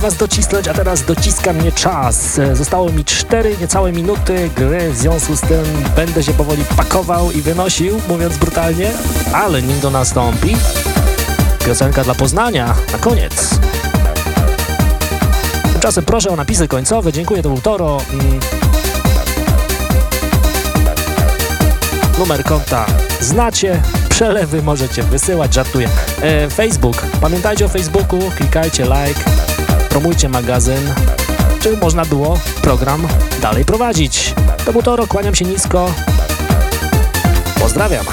was docisnąć, a teraz dociska mnie czas. Zostało mi 4 niecałe minuty gry, w związku z tym będę się powoli pakował i wynosił, mówiąc brutalnie, ale nim to nastąpi, piosenka dla Poznania na koniec. Tymczasem proszę o napisy końcowe, dziękuję, to był Toro. Mm. Numer konta znacie, przelewy możecie wysyłać, żartuję. E, Facebook, pamiętajcie o Facebooku, klikajcie like, promujcie magazyn, żeby można było program dalej prowadzić. To był kłaniam się nisko. Pozdrawiam.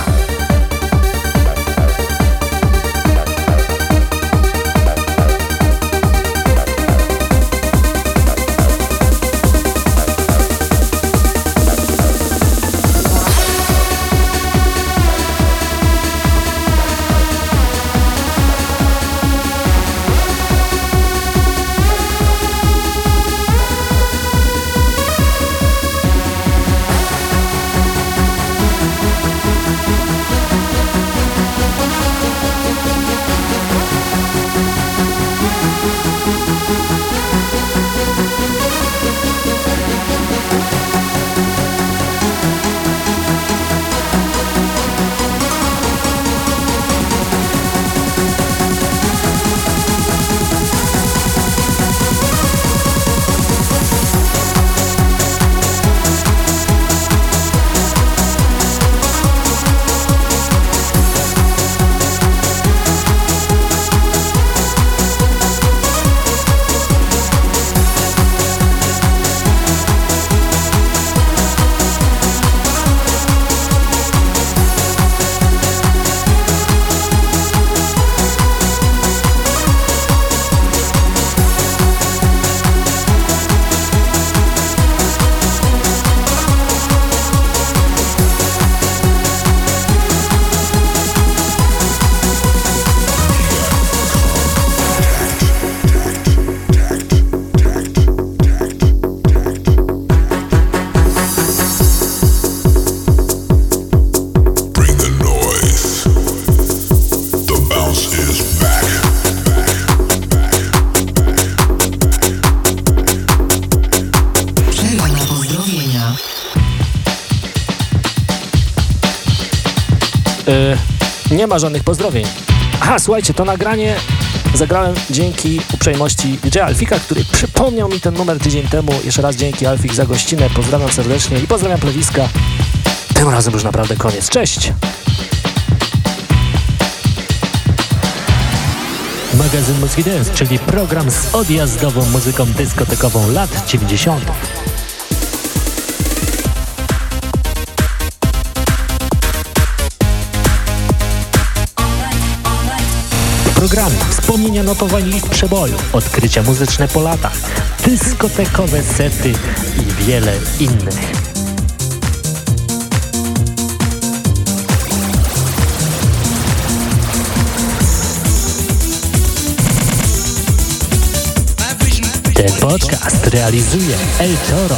Ma żadnych pozdrowień. Aha, słuchajcie, to nagranie zagrałem dzięki uprzejmości DJ Alfika, który przypomniał mi ten numer tydzień temu. Jeszcze raz dzięki Alfik za gościnę. Pozdrawiam serdecznie i pozdrawiam plewiska. Tym razem już naprawdę koniec. Cześć! Magazyn Muzyki Dance, czyli program z odjazdową muzyką dyskotekową lat 90. W programie wspomnienia notowań list przeboju, odkrycia muzyczne po latach, dyskotekowe sety i wiele innych. Ten podcast realizuje El Toro.